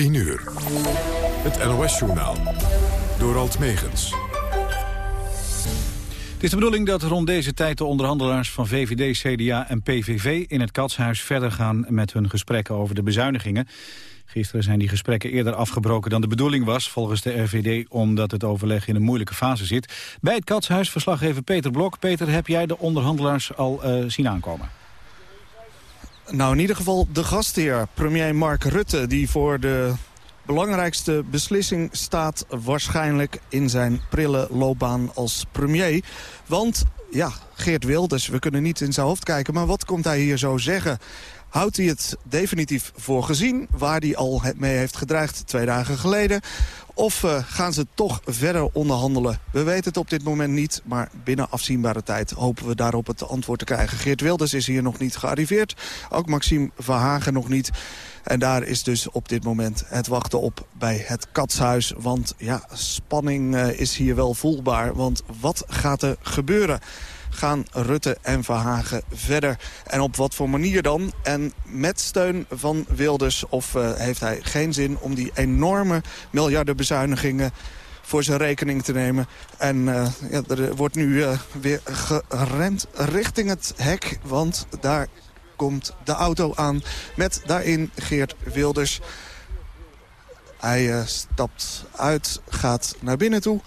10 uur. Het NOS-journaal. Door Alt Megens. Het is de bedoeling dat rond deze tijd de onderhandelaars van VVD, CDA en PVV in het Katshuis verder gaan met hun gesprekken over de bezuinigingen. Gisteren zijn die gesprekken eerder afgebroken dan de bedoeling was, volgens de RVD, omdat het overleg in een moeilijke fase zit. Bij het Katshuis verslaggever Peter Blok. Peter, heb jij de onderhandelaars al uh, zien aankomen? Nou, in ieder geval de gastheer, premier Mark Rutte... die voor de belangrijkste beslissing staat waarschijnlijk in zijn prille loopbaan als premier. Want, ja, Geert Wilders, we kunnen niet in zijn hoofd kijken... maar wat komt hij hier zo zeggen? Houdt hij het definitief voor gezien, waar hij al mee heeft gedreigd twee dagen geleden? Of uh, gaan ze toch verder onderhandelen? We weten het op dit moment niet, maar binnen afzienbare tijd hopen we daarop het antwoord te krijgen. Geert Wilders is hier nog niet gearriveerd, ook Maxime Verhagen nog niet. En daar is dus op dit moment het wachten op bij het katshuis. Want ja, spanning uh, is hier wel voelbaar, want wat gaat er gebeuren? Gaan Rutte en Verhagen verder. En op wat voor manier dan? En met steun van Wilders of uh, heeft hij geen zin om die enorme miljardenbezuinigingen voor zijn rekening te nemen. En uh, ja, er wordt nu uh, weer gerend richting het hek, want daar komt de auto aan met daarin Geert Wilders. Hij stapt uit, gaat naar binnen toe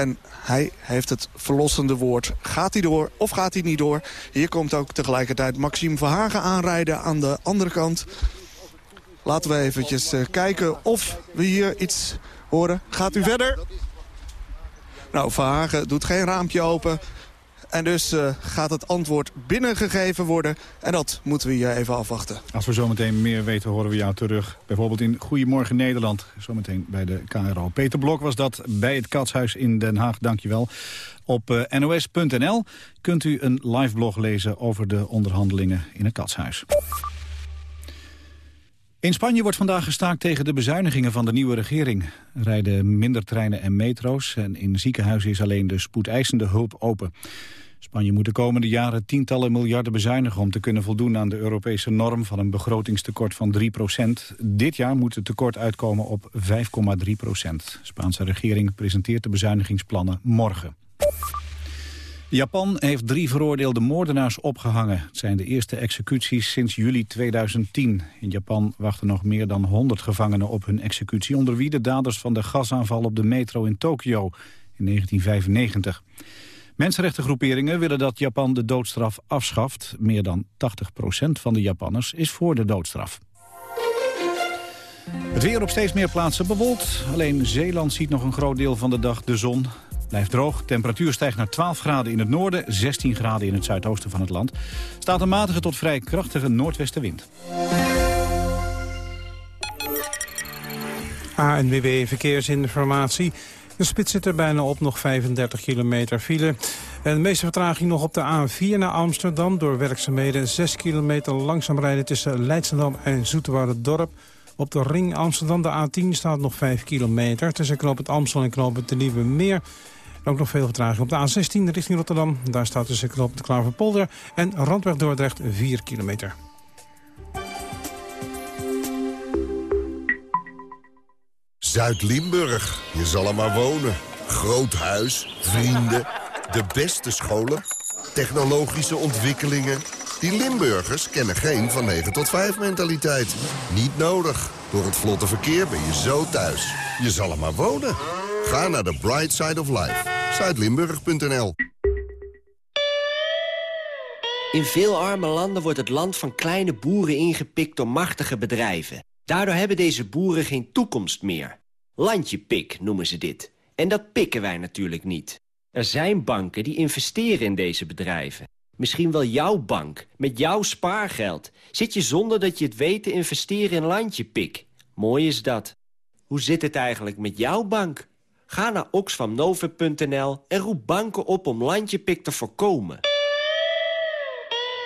en hij heeft het verlossende woord. Gaat hij door of gaat hij niet door? Hier komt ook tegelijkertijd Maxime Verhagen aanrijden aan de andere kant. Laten we eventjes uh, kijken of we hier iets horen. Gaat u verder? Nou, Verhagen doet geen raampje open. En dus uh, gaat het antwoord binnengegeven worden. En dat moeten we hier even afwachten. Als we zometeen meer weten, horen we jou terug. Bijvoorbeeld in Goedemorgen Nederland. Zometeen bij de KRO. Peter Blok was dat bij het Katshuis in Den Haag. Dankjewel. Op uh, nos.nl kunt u een live blog lezen over de onderhandelingen in het Katshuis. In Spanje wordt vandaag gestaakt tegen de bezuinigingen van de nieuwe regering. Er rijden minder treinen en metro's en in ziekenhuizen is alleen de spoedeisende hulp open. Spanje moet de komende jaren tientallen miljarden bezuinigen... om te kunnen voldoen aan de Europese norm van een begrotingstekort van 3% Dit jaar moet het tekort uitkomen op 5,3% De Spaanse regering presenteert de bezuinigingsplannen morgen. Japan heeft drie veroordeelde moordenaars opgehangen. Het zijn de eerste executies sinds juli 2010. In Japan wachten nog meer dan 100 gevangenen op hun executie... onder wie de daders van de gasaanval op de metro in Tokio in 1995. Mensenrechtengroeperingen willen dat Japan de doodstraf afschaft. Meer dan 80% van de Japanners is voor de doodstraf. Het weer op steeds meer plaatsen bewolkt. Alleen Zeeland ziet nog een groot deel van de dag de zon. Blijft droog. Temperatuur stijgt naar 12 graden in het noorden, 16 graden in het zuidoosten van het land. Staat een matige tot vrij krachtige noordwestenwind. ANWB Verkeersinformatie. De spits zit er bijna op, nog 35 kilometer file. En de meeste vertraging nog op de A4 naar Amsterdam... door werkzaamheden 6 kilometer langzaam rijden tussen Leidschendam en Dorp. Op de ring Amsterdam, de A10, staat nog 5 kilometer... tussen knooppunt Amstel en knooppunt de Nieuwe Meer. Ook nog veel vertraging op de A16 richting Rotterdam. Daar staat tussen knooppunt Klaverpolder en Randweg Dordrecht 4 kilometer. Zuid-Limburg, je zal er maar wonen. Groot huis, vrienden, de beste scholen, technologische ontwikkelingen. Die Limburgers kennen geen van 9 tot 5 mentaliteit. Niet nodig. Door het vlotte verkeer ben je zo thuis. Je zal er maar wonen. Ga naar de Bright Side of Life. Zuidlimburg.nl In veel arme landen wordt het land van kleine boeren ingepikt door machtige bedrijven. Daardoor hebben deze boeren geen toekomst meer. Landjepik noemen ze dit. En dat pikken wij natuurlijk niet. Er zijn banken die investeren in deze bedrijven. Misschien wel jouw bank, met jouw spaargeld. Zit je zonder dat je het weet te investeren in Landjepik. Mooi is dat. Hoe zit het eigenlijk met jouw bank? Ga naar oxfamnovip.nl en roep banken op om Landjepik te voorkomen.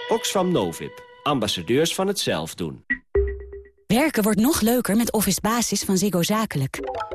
Oxfam Novib, ambassadeurs van het zelf doen. Werken wordt nog leuker met Office Basis van Ziggo Zakelijk.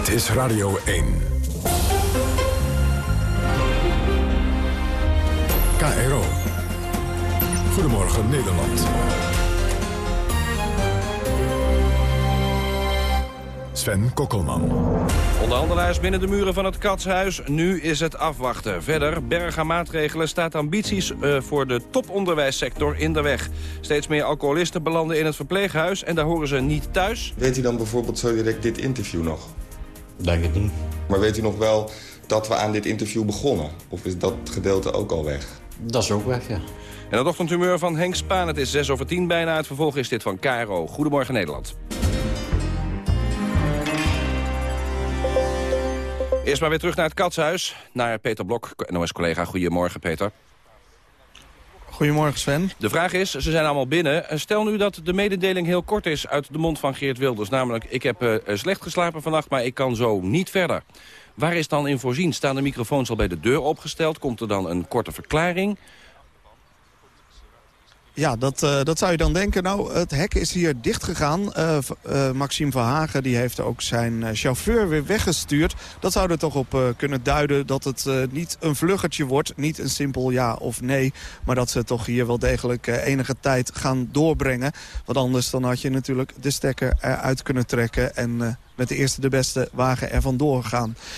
Dit is Radio 1. KRO. Goedemorgen Nederland. Sven Kokkelman. Onderhandelaars binnen de muren van het Katshuis. Nu is het afwachten. Verder, berg aan maatregelen staat ambities uh, voor de toponderwijssector in de weg. Steeds meer alcoholisten belanden in het verpleeghuis en daar horen ze niet thuis. Weet u dan bijvoorbeeld zo direct dit interview nog? Denk het niet. Maar weet u nog wel dat we aan dit interview begonnen? Of is dat gedeelte ook al weg? Dat is ook weg, ja. En het ochtendhumeur van Henk Spaan. Het is 6 over 10 bijna. Het vervolg is dit van Caro. Goedemorgen Nederland. Eerst maar weer terug naar het Katshuis. Naar Peter Blok, NOS-collega. Goedemorgen, Peter. Goedemorgen, Sven. De vraag is, ze zijn allemaal binnen. Stel nu dat de mededeling heel kort is uit de mond van Geert Wilders. Namelijk, ik heb uh, slecht geslapen vannacht, maar ik kan zo niet verder. Waar is dan in voorzien? Staan de microfoons al bij de deur opgesteld? Komt er dan een korte verklaring? Ja, dat, uh, dat zou je dan denken. Nou, het hek is hier dicht gegaan. Uh, uh, Maxime Verhagen die heeft ook zijn chauffeur weer weggestuurd. Dat zou er toch op kunnen duiden dat het niet een vluggertje wordt. Niet een simpel ja of nee. Maar dat ze toch hier wel degelijk enige tijd gaan doorbrengen. Want anders dan had je natuurlijk de stekker eruit kunnen trekken. En met de eerste de beste wagen er vandoor.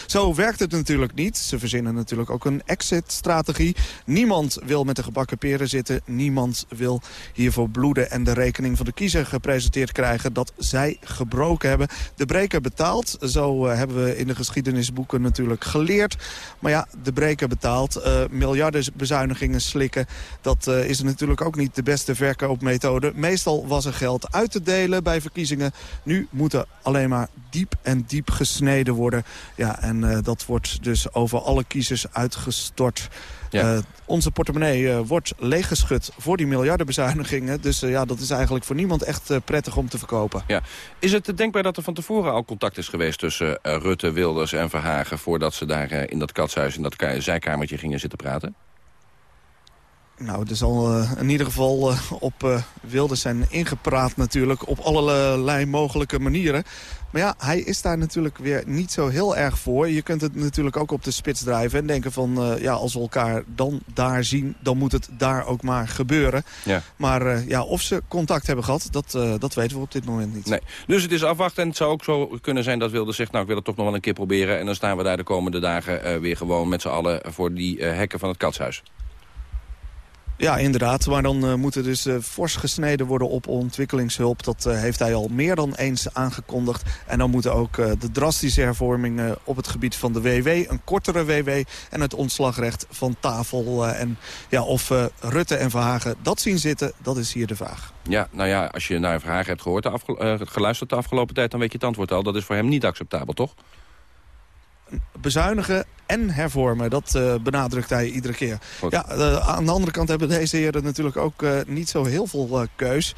Zo werkt het natuurlijk niet. Ze verzinnen natuurlijk ook een exit-strategie. Niemand wil met de gebakken peren zitten. Niemand wil hiervoor bloeden en de rekening van de kiezer gepresenteerd krijgen... dat zij gebroken hebben. De breker betaalt. Zo uh, hebben we in de geschiedenisboeken natuurlijk geleerd. Maar ja, de breker betaalt. Uh, miljarden bezuinigingen slikken. Dat uh, is natuurlijk ook niet de beste verkoopmethode. Meestal was er geld uit te delen bij verkiezingen. Nu moeten alleen maar diep en diep gesneden worden. Ja, en uh, dat wordt dus over alle kiezers uitgestort. Ja. Uh, onze portemonnee uh, wordt leeggeschud voor die miljardenbezuinigingen. Dus ja, dat is eigenlijk voor niemand echt prettig om te verkopen. Ja. Is het denkbaar dat er van tevoren al contact is geweest tussen Rutte, Wilders en Verhagen... voordat ze daar in dat katshuis, in dat zijkamertje gingen zitten praten? Nou, er zal uh, in ieder geval uh, op uh, Wilders zijn ingepraat natuurlijk op allerlei mogelijke manieren. Maar ja, hij is daar natuurlijk weer niet zo heel erg voor. Je kunt het natuurlijk ook op de spits drijven en denken van... ja, als we elkaar dan daar zien, dan moet het daar ook maar gebeuren. Ja. Maar ja, of ze contact hebben gehad, dat, dat weten we op dit moment niet. Nee. Dus het is afwachten en het zou ook zo kunnen zijn dat Wilders zegt... nou, ik wil het toch nog wel een keer proberen... en dan staan we daar de komende dagen weer gewoon met z'n allen voor die hekken van het katshuis. Ja, inderdaad. Maar dan uh, moet er dus uh, fors gesneden worden op ontwikkelingshulp. Dat uh, heeft hij al meer dan eens aangekondigd. En dan moeten ook de drastische hervormingen op het gebied van de WW... een kortere WW en het ontslagrecht van tafel. en ja, of Rutte en Verhagen dat zien zitten, dat is hier de vraag. Ja, nou ja, als je naar Verhagen hebt gehoord, de geluisterd de afgelopen tijd... dan weet je het antwoord al. Dat is voor hem niet acceptabel, toch? bezuinigen en hervormen. Dat uh, benadrukt hij iedere keer. Ja, uh, aan de andere kant hebben deze heren natuurlijk ook uh, niet zo heel veel keus.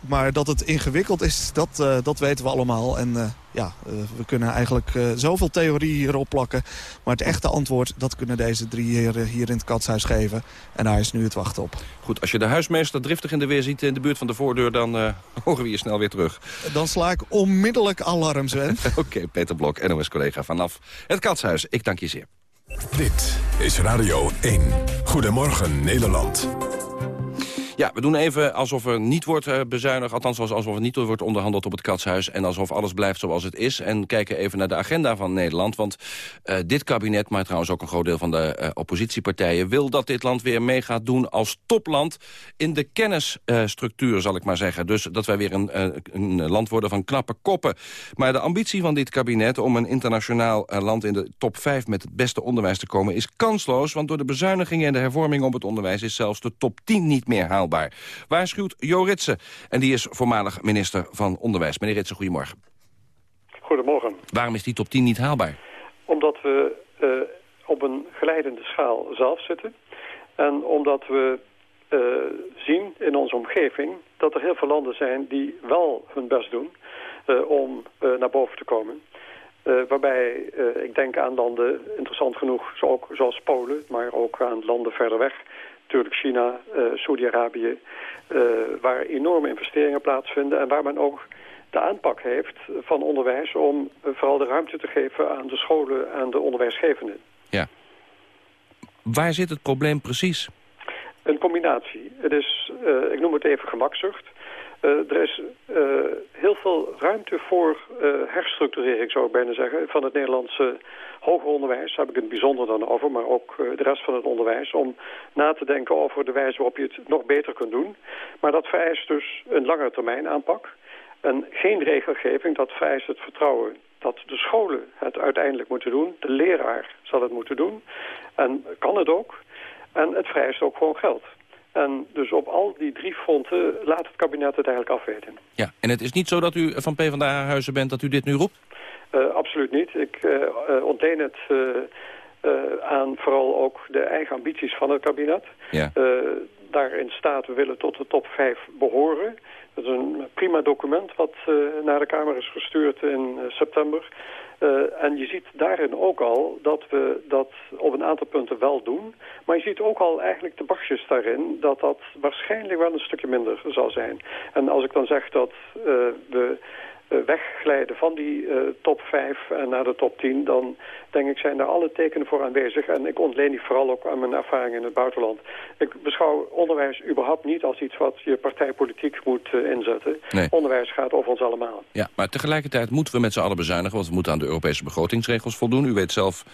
maar dat het ingewikkeld is, dat, dat weten we allemaal. En ja, we kunnen eigenlijk zoveel theorie hierop plakken. Maar het echte antwoord, dat kunnen deze drie heren hier in het katshuis geven. En daar is nu het wachten op. Goed, als je de huismeester driftig in de weer ziet in de buurt van de voordeur... dan horen we je snel weer terug. Dan sla ik onmiddellijk alarm, Sven. Oké, okay, Peter Blok, NOS-collega vanaf het katshuis. Ik dank je zeer. Dit is Radio 1. Goedemorgen Nederland. Ja, we doen even alsof er niet wordt uh, bezuinigd. Althans, alsof er niet wordt onderhandeld op het katshuis. En alsof alles blijft zoals het is. En kijken even naar de agenda van Nederland. Want uh, dit kabinet, maar trouwens ook een groot deel van de uh, oppositiepartijen... wil dat dit land weer mee gaat doen als topland in de kennisstructuur, zal ik maar zeggen. Dus dat wij weer een, een, land worden van knappe koppen. Maar de ambitie van dit kabinet om een internationaal land in de top 5... met het beste onderwijs te komen is kansloos. Want door de bezuinigingen en de hervorming op het onderwijs... is zelfs de top 10 niet meer haalbaar Waarschuwt Jo Ritsen. En die is voormalig minister van Onderwijs. Meneer Ritsen, goedemorgen. Goedemorgen. Waarom is die top 10 niet haalbaar? Omdat we uh, op een geleidende schaal zelf zitten. En omdat we uh, zien in onze omgeving dat er heel veel landen zijn die wel hun best doen uh, om naar boven te komen. waarbij ik denk aan landen, interessant genoeg, zo ook, zoals Polen, maar ook aan landen verder weg. Natuurlijk China, Saudi-Arabië, waar enorme investeringen plaatsvinden en waar men ook de aanpak heeft van onderwijs... om vooral de ruimte te geven aan de scholen en de onderwijsgevenden. Ja. Waar zit het probleem precies? Een combinatie. Het is, uh, ik noem het even gemakzucht. Uh, er is uh, heel veel ruimte voor herstructurering, zou ik bijna zeggen, van het Nederlandse hoger onderwijs. Daar heb ik het bijzonder dan over, maar ook de rest van het onderwijs. Om na te denken over de wijze waarop je het nog beter kunt doen. Maar dat vereist dus een langere termijn aanpak. En geen regelgeving, dat vereist het vertrouwen dat de scholen het uiteindelijk moeten doen. De leraar zal het moeten doen. En kan het ook. En het vereist ook gewoon geld. En dus op al die drie fronten laat het kabinet het eigenlijk afweten. Ja, en het is niet zo dat u van PvdA-huizen bent dat u dit nu roept? Uh, absoluut niet. Ik uh, ontleen het uh, aan vooral ook de eigen ambities van het kabinet. Ja. daarin staat, we willen tot de top 5 behoren. Dat is een prima document wat uh, naar de Kamer is gestuurd in uh, september. Uh, en je ziet daarin ook al dat we dat op een aantal punten wel doen. Maar je ziet ook al eigenlijk de bakjes daarin dat dat waarschijnlijk wel een stukje minder zal zijn. En als ik dan zeg dat we eh, wegglijden van die uh, top 5 en naar de top 10... dan denk ik zijn er alle tekenen voor aanwezig. En ik ontleen die vooral ook aan mijn ervaring in het buitenland. Ik beschouw onderwijs überhaupt niet als iets wat je partijpolitiek moet inzetten. Nee. Onderwijs gaat over ons allemaal. Ja, maar tegelijkertijd moeten we met z'n allen bezuinigen... want we moeten aan de Europese begrotingsregels voldoen. U weet zelf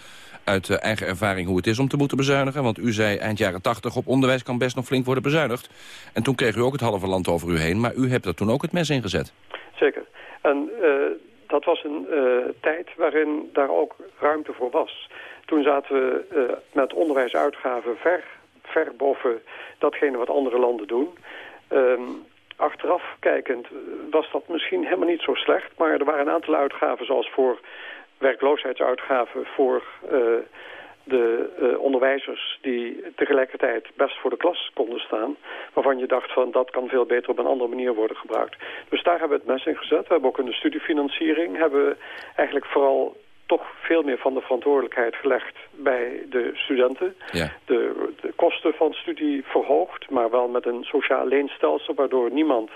uit eigen ervaring hoe het is om te moeten bezuinigen. Want u zei eind jaren 80 op onderwijs kan best nog flink worden bezuinigd. En toen kreeg u ook het halve land over u heen. Maar u hebt er toen ook het mes ingezet. Zeker. En uh, dat was een uh, tijd waarin daar ook ruimte voor was. Toen zaten we uh, met onderwijsuitgaven ver, ver boven datgene wat andere landen doen. Um, achteraf kijkend was dat misschien helemaal niet zo slecht. Maar er waren een aantal uitgaven zoals voor werkloosheidsuitgaven... voor de uh, onderwijzers die tegelijkertijd best voor de klas konden staan... waarvan je dacht van dat kan veel beter op een andere manier worden gebruikt. Dus daar hebben we het mes in gezet. We hebben ook in de studiefinanciering hebben we eigenlijk vooral toch veel meer van de verantwoordelijkheid gelegd bij de studenten. Ja. De, de kosten van studie verhoogd, maar wel met een sociaal leenstelsel... waardoor niemand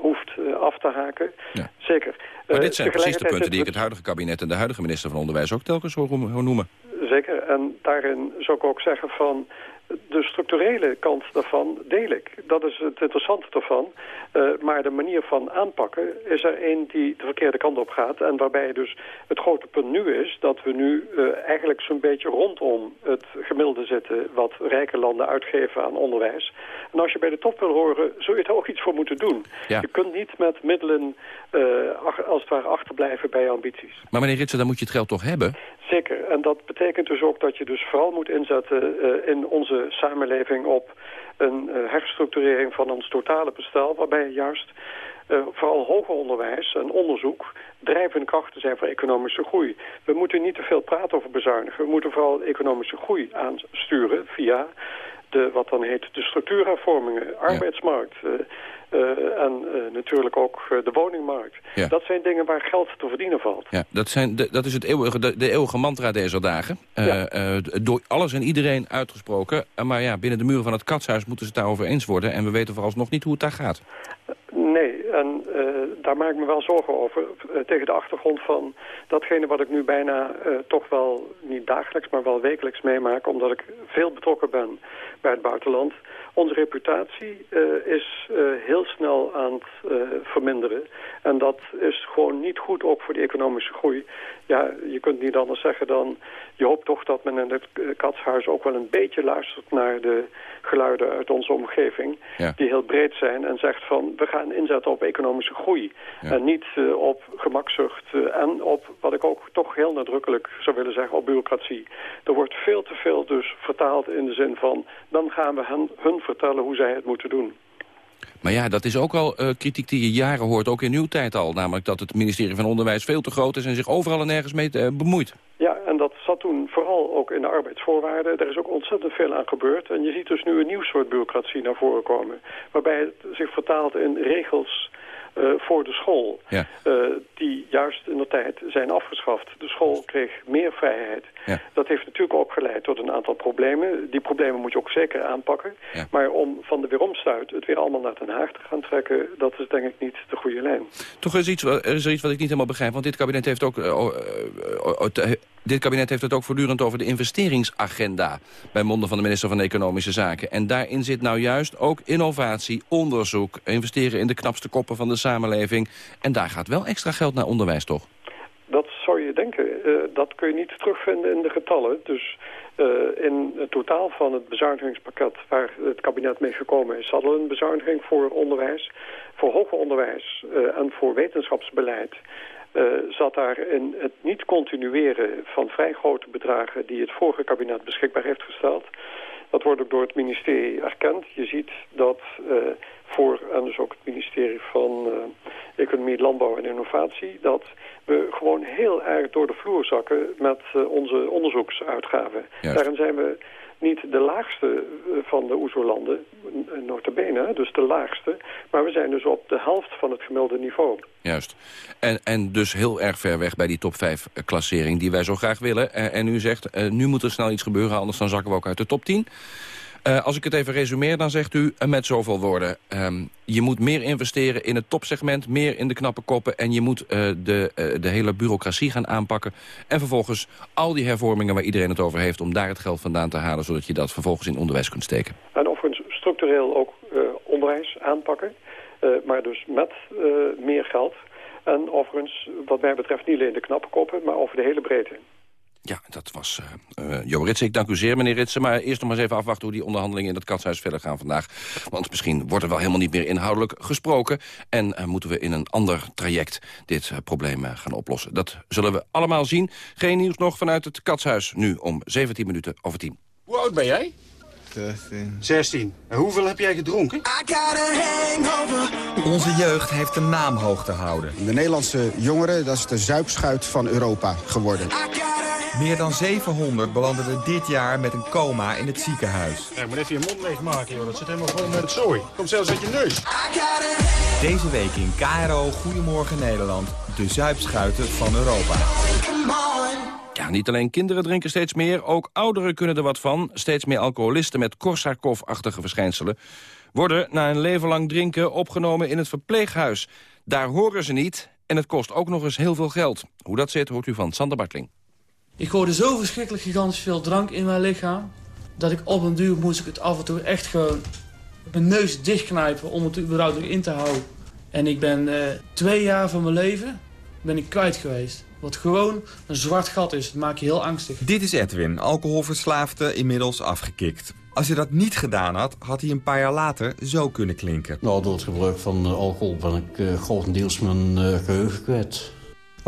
hoeft uh, af te haken. Ja. Zeker. Maar dit zijn precies de punten die ik het huidige kabinet en de huidige minister van Onderwijs ook telkens hoor noemen zeker. En daarin zou ik ook zeggen van de structurele kant daarvan deel ik. Dat is het interessante ervan. Uh, maar de manier van aanpakken is er een die de verkeerde kant op gaat. En waarbij dus het grote punt nu is dat we nu uh, eigenlijk zo'n beetje rondom het gemiddelde zitten... wat rijke landen uitgeven aan onderwijs. En als je bij de top wil horen, zul je er ook iets voor moeten doen. Ja. Je kunt niet met middelen uh, als het ware achterblijven bij ambities. Maar meneer Ritsen, dan moet je het geld toch hebben? Zeker. En dat betekent dus ook dat je dus vooral moet inzetten in onze samenleving op een uh, herstructurering van ons totale bestel... waarbij juist uh, vooral hoger onderwijs en onderzoek drijvende krachten zijn voor economische groei. We moeten niet te veel praten over bezuinigen. We moeten vooral economische groei aansturen via de, wat dan heet de structuurhervormingen, arbeidsmarkt... Uh, en uh, natuurlijk ook de woningmarkt. Ja. Dat zijn dingen waar geld te verdienen valt. Ja, dat, zijn de, dat is het eeuwige, de, de eeuwige mantra deze dagen. Ja. door alles en iedereen uitgesproken. maar ja, binnen de muren van het katshuis moeten ze het daarover eens worden. En we weten vooralsnog niet hoe het daar gaat. Nee, en uh, daar maak ik me wel zorgen over. Uh, tegen de achtergrond van datgene wat ik nu bijna uh, toch wel niet dagelijks, maar wel wekelijks meemaak. Omdat ik veel betrokken ben bij het buitenland. Onze reputatie is heel snel aan het verminderen. En dat is gewoon niet goed ook voor de economische groei. Ja, je kunt niet anders zeggen dan... je hoopt toch dat men in het katshuis ook wel een beetje luistert naar de geluiden uit onze omgeving. Ja. Die heel breed zijn en zegt van we gaan inzetten op economische groei. En niet uh, op gemakzucht uh, en op wat ik ook toch heel nadrukkelijk zou willen zeggen op bureaucratie. Er wordt veel te veel dus vertaald in de zin van dan gaan we hen, hun vertellen hoe zij het moeten doen. Maar ja, dat is ook al uh, kritiek die je jaren hoort, ook in uw tijd al. Namelijk dat het ministerie van Onderwijs veel te groot is... en zich overal en nergens mee uh, bemoeit. Ja, en dat zat toen vooral ook in de arbeidsvoorwaarden. Er is ook ontzettend veel aan gebeurd. En je ziet dus nu een nieuw soort bureaucratie naar voren komen. Waarbij het zich vertaalt in regels uh, voor de school. Ja. Uh, die juist in de tijd zijn afgeschaft. De school kreeg meer vrijheid. Ja. Dat heeft natuurlijk ook geleid tot een aantal problemen. Die problemen moet je ook zeker aanpakken. Ja. Maar om van de weeromstuit het weer allemaal naar Den Haag te gaan trekken... dat is denk ik niet de goede lijn. Toch is, iets, er is er iets wat ik niet helemaal begrijp. Want dit kabinet heeft ook... Uh, dit kabinet heeft het ook voortdurend over de investeringsagenda... bij monden van de minister van Economische Zaken. En daarin zit nou juist ook innovatie, onderzoek... investeren in de knapste koppen van de samenleving. En daar gaat wel extra geld naar onderwijs, toch? Dat zou je denken. Uh, dat kun je niet terugvinden in de getallen. Dus uh, in het totaal van het bezuinigingspakket waar het kabinet mee gekomen is... hadden we een bezuiniging voor onderwijs, voor hoger onderwijs uh, en voor wetenschapsbeleid... Uh, zat daar in het niet continueren van vrij grote bedragen die het vorige kabinet beschikbaar heeft gesteld. Dat wordt ook door het ministerie erkend. Je ziet dat uh, voor, en dus ook het ministerie van uh, Economie, Landbouw en Innovatie, dat we gewoon heel erg door de vloer zakken met onze onderzoeksuitgaven. Juist. Daarin zijn we niet de laagste eh, van de OESO-landen, notabene, dus de laagste. Maar we zijn dus op de helft van het gemiddelde niveau. Juist. En, en dus heel erg ver weg bij die top 5-klassering die wij zo graag willen. En, en u zegt, nu moet er snel iets gebeuren, anders dan zakken we ook uit de top 10. Uh, als ik het even resumeer, dan zegt u uh, met zoveel woorden... Um, je moet meer investeren in het topsegment, meer in de knappe koppen... en je moet uh, de, de hele bureaucratie gaan aanpakken. En vervolgens al die hervormingen waar iedereen het over heeft... om daar het geld vandaan te halen, zodat je dat vervolgens in onderwijs kunt steken. En overigens structureel ook onderwijs aanpakken. maar dus met meer geld. En overigens, wat mij betreft, niet alleen de knappe koppen... maar over de hele breedte. Ja, dat was uh, Jo Ritsen. Ik dank u zeer, meneer Ritsen. Maar eerst nog maar eens even afwachten hoe die onderhandelingen in het katshuis verder gaan vandaag. Want misschien wordt er wel helemaal niet meer inhoudelijk gesproken. En uh, moeten we in een ander traject dit probleem gaan oplossen. Dat zullen we allemaal zien. Geen nieuws nog vanuit het katshuis. Nu om 17 minuten over 10. Hoe oud ben jij? 16. 16. En hoeveel heb jij gedronken? Onze jeugd heeft een naam hoog te houden. De Nederlandse jongeren, dat is de zuipschuit van Europa geworden. Meer dan 700 belanden er dit jaar met een coma in het ziekenhuis. Ja, moet even je mond leegmaken, joh. Dat zit helemaal vol met het zooi. Komt zelfs uit je neus. Deze week in KRO Goedemorgen Nederland. De zuipschuiten van Europa. Ja, niet alleen kinderen drinken steeds meer, ook ouderen kunnen er wat van. Steeds meer alcoholisten met Korsakoff-achtige verschijnselen... worden na een leven lang drinken opgenomen in het verpleeghuis. Daar horen ze niet en het kost ook nog eens heel veel geld. Hoe dat zit, hoort u van Sander Bartling. Ik hoorde zo verschrikkelijk gigantisch veel drank in mijn lichaam... dat ik op een duur moest ik het af en toe echt gewoon mijn neus dichtknijpen... om het überhaupt in te houden. En ik ben uh, twee jaar van mijn leven ben ik kwijt geweest. Wat gewoon een zwart gat is. Het maakt je heel angstig. Dit is Edwin, alcoholverslaafde, inmiddels afgekikt. Als hij dat niet gedaan had, had hij een paar jaar later zo kunnen klinken. Nou, door het gebruik van alcohol ben ik uh, grotendeels mijn uh, geheugen kwijt.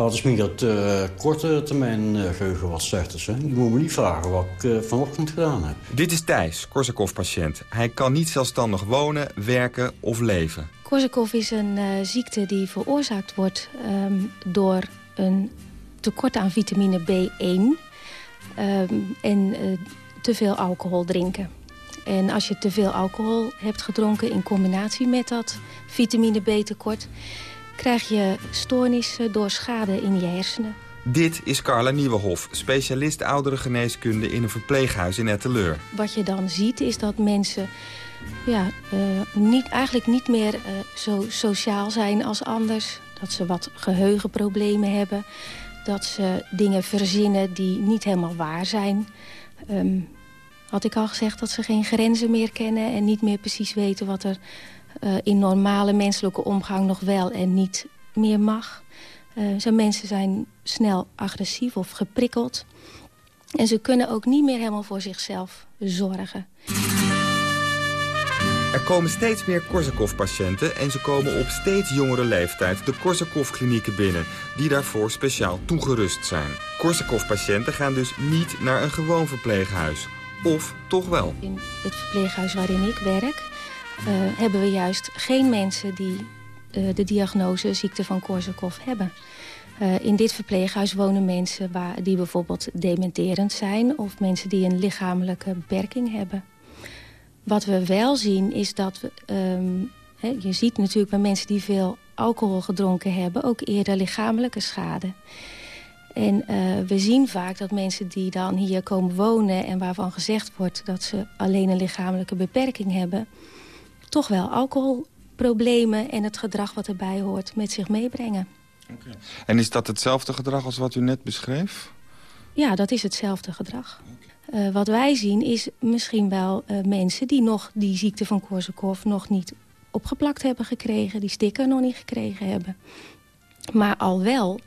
Het is meer het uh, korte termijn uh, geheugen wat zegt is. Hè. Je moet me niet vragen wat ik uh, vanochtend gedaan heb. Dit is Thijs, Korsakoff-patiënt. Hij kan niet zelfstandig wonen, werken of leven. Korsakoff is een ziekte die veroorzaakt wordt um, door een tekort aan vitamine B1... Um, en te veel alcohol drinken. En als je te veel alcohol hebt gedronken in combinatie met dat vitamine B-tekort krijg je stoornissen door schade in je hersenen. Dit is Carla Nieuwenhof, specialist ouderengeneeskunde in een verpleeghuis in Etteleur. Wat je dan ziet is dat mensen ja, uh, niet, eigenlijk niet meer uh, zo sociaal zijn als anders. Dat ze wat geheugenproblemen hebben. Dat ze dingen verzinnen die niet helemaal waar zijn. Um, had ik al gezegd dat ze geen grenzen meer kennen... en niet meer precies weten wat er uh, in normale menselijke omgang nog wel en niet meer mag. Uh, Zo'n mensen zijn snel agressief of geprikkeld. En ze kunnen ook niet meer helemaal voor zichzelf zorgen. Er komen steeds meer Korsakoff-patiënten en ze komen op steeds jongere leeftijd de Korsakoff-klinieken binnen, die daarvoor speciaal toegerust zijn. Korsakoff-patiënten gaan dus niet naar een gewoon verpleeghuis. Of toch wel? In het verpleeghuis waarin ik werk hebben we juist geen mensen die de diagnose ziekte van Korsakoff hebben. in dit verpleeghuis wonen mensen waar, die bijvoorbeeld dementerend zijn... of mensen die een lichamelijke beperking hebben. Wat we wel zien is dat we... Ehm, je ziet natuurlijk bij mensen die veel alcohol gedronken hebben... ook eerder lichamelijke schade. En we zien vaak dat mensen die dan hier komen wonen... en waarvan gezegd wordt dat ze alleen een lichamelijke beperking hebben... toch wel alcoholproblemen en het gedrag wat erbij hoort met zich meebrengen. Okay. En is dat hetzelfde gedrag als wat u net beschreef? Ja, dat is hetzelfde gedrag. Okay. Uh, wat wij zien is misschien wel uh, mensen die nog die ziekte van Korsakoff nog niet opgeplakt hebben gekregen. Die sticker nog niet gekregen hebben. Maar al wel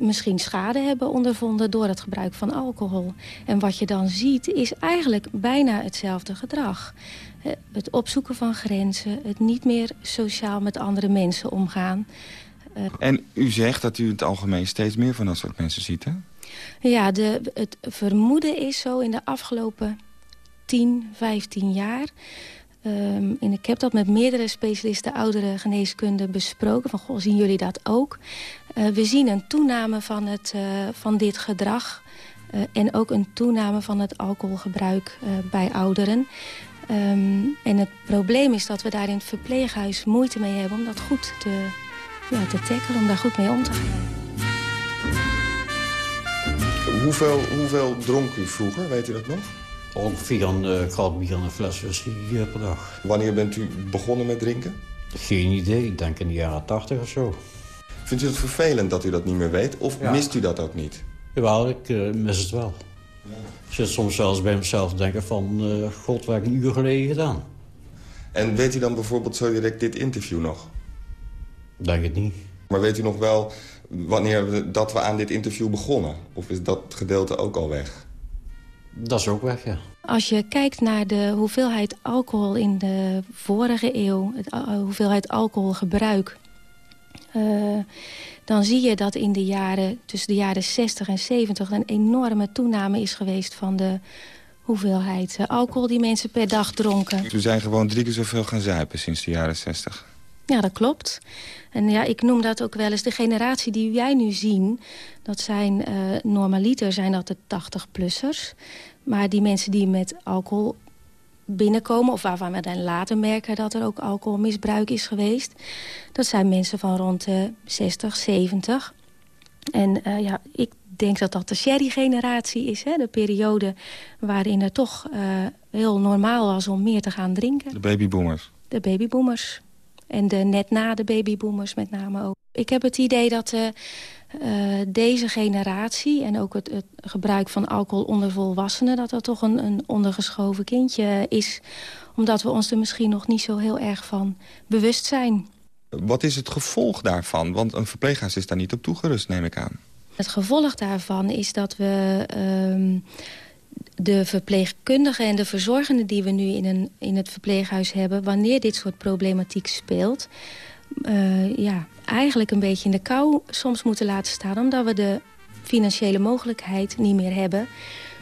misschien schade hebben ondervonden door het gebruik van alcohol. En wat je dan ziet is eigenlijk bijna hetzelfde gedrag. Eh, het opzoeken van grenzen, het niet meer sociaal met andere mensen omgaan. Eh, en u zegt dat u het algemeen steeds meer van dat soort mensen ziet, hè? Ja, de, het vermoeden is zo in de afgelopen 10, 15 jaar Um, en ik heb dat met meerdere specialisten oudere geneeskunde besproken. Van, goh, zien jullie dat ook? Uh, we zien een toename van, het, uh, van dit gedrag. Uh, en ook een toename van het alcoholgebruik bij ouderen. Um, en het probleem is dat we daar in het verpleeghuis moeite mee hebben... om dat goed te, ja, te tackelen, om daar goed mee om te gaan. Hoeveel, hoeveel dronk u vroeger, weet u dat nog? Ongeveer een uh, krat bier en een fles whisky per dag. Wanneer bent u begonnen met drinken? Geen idee, ik denk in de jaren tachtig of zo. Vindt u het vervelend dat u dat niet meer weet? Of ja. mist u dat ook niet? Jawel, ik uh, mis het wel. Ja. Ik zit soms zelfs bij mezelf te denken van... God, wat heb ik een uur geleden gedaan? En weet u dan bijvoorbeeld zo direct dit interview nog? Denk het niet. Maar weet u nog wel wanneer we, dat we aan dit interview begonnen? Of is dat gedeelte ook al weg? Dat is ook weg, ja. Als je kijkt naar de hoeveelheid alcohol in de vorige eeuw... de uh, hoeveelheid alcoholgebruik... Uh, dan zie je dat in de jaren, tussen de jaren 60 en 70... een enorme toename is geweest van de hoeveelheid uh, alcohol die mensen per dag dronken. We zijn gewoon drie keer zoveel gaan zuipen sinds de jaren 60. Ja, dat klopt. En ja, ik noem dat ook wel eens de generatie die wij nu zien. Dat zijn uh, normaliter zijn dat de 80-plussers. Maar die mensen die met alcohol binnenkomen... of waarvan we dan later merken dat er ook alcoholmisbruik is geweest... dat zijn mensen van rond de 60, 70. En uh, ja, ik denk dat dat de sherry-generatie is. Hè? De periode waarin het toch uh, heel normaal was om meer te gaan drinken. De babyboomers. De babyboomers. En de, net na de babyboomers met name ook. Ik heb het idee dat uh, uh, deze generatie... en ook het, het, gebruik van alcohol onder volwassenen... dat dat toch een, een ondergeschoven kindje is. Omdat we ons er misschien nog niet zo heel erg van bewust zijn. Wat is het gevolg daarvan? Want een verpleeghuis is daar niet op toegerust, neem ik aan. Het gevolg daarvan is dat we... Uh, de verpleegkundigen en de verzorgenden die we nu in, een, in het verpleeghuis hebben... wanneer dit soort problematiek speelt... Uh, ja, eigenlijk een beetje in de kou soms moeten laten staan... omdat we de financiële mogelijkheid niet meer hebben.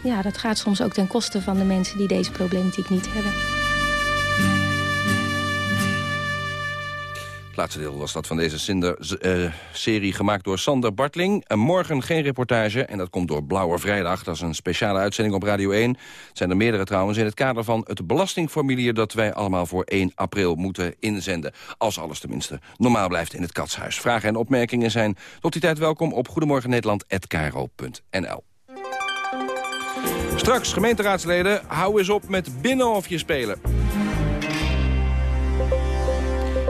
Ja, dat gaat soms ook ten koste van de mensen die deze problematiek niet hebben. Laatste deel was dat van deze Cinder, uh, serie gemaakt door Sander Bartling. En morgen geen reportage en dat komt door Blauwe Vrijdag. Dat is een speciale uitzending op Radio 1. Het zijn er meerdere trouwens in het kader van het belastingformulier... dat wij allemaal voor 1 april moeten inzenden. Als alles tenminste normaal blijft in het katshuis. Vragen en opmerkingen zijn tot die tijd welkom op goedemorgennederland.nl. Straks, gemeenteraadsleden, hou eens op met binnenhofje spelen.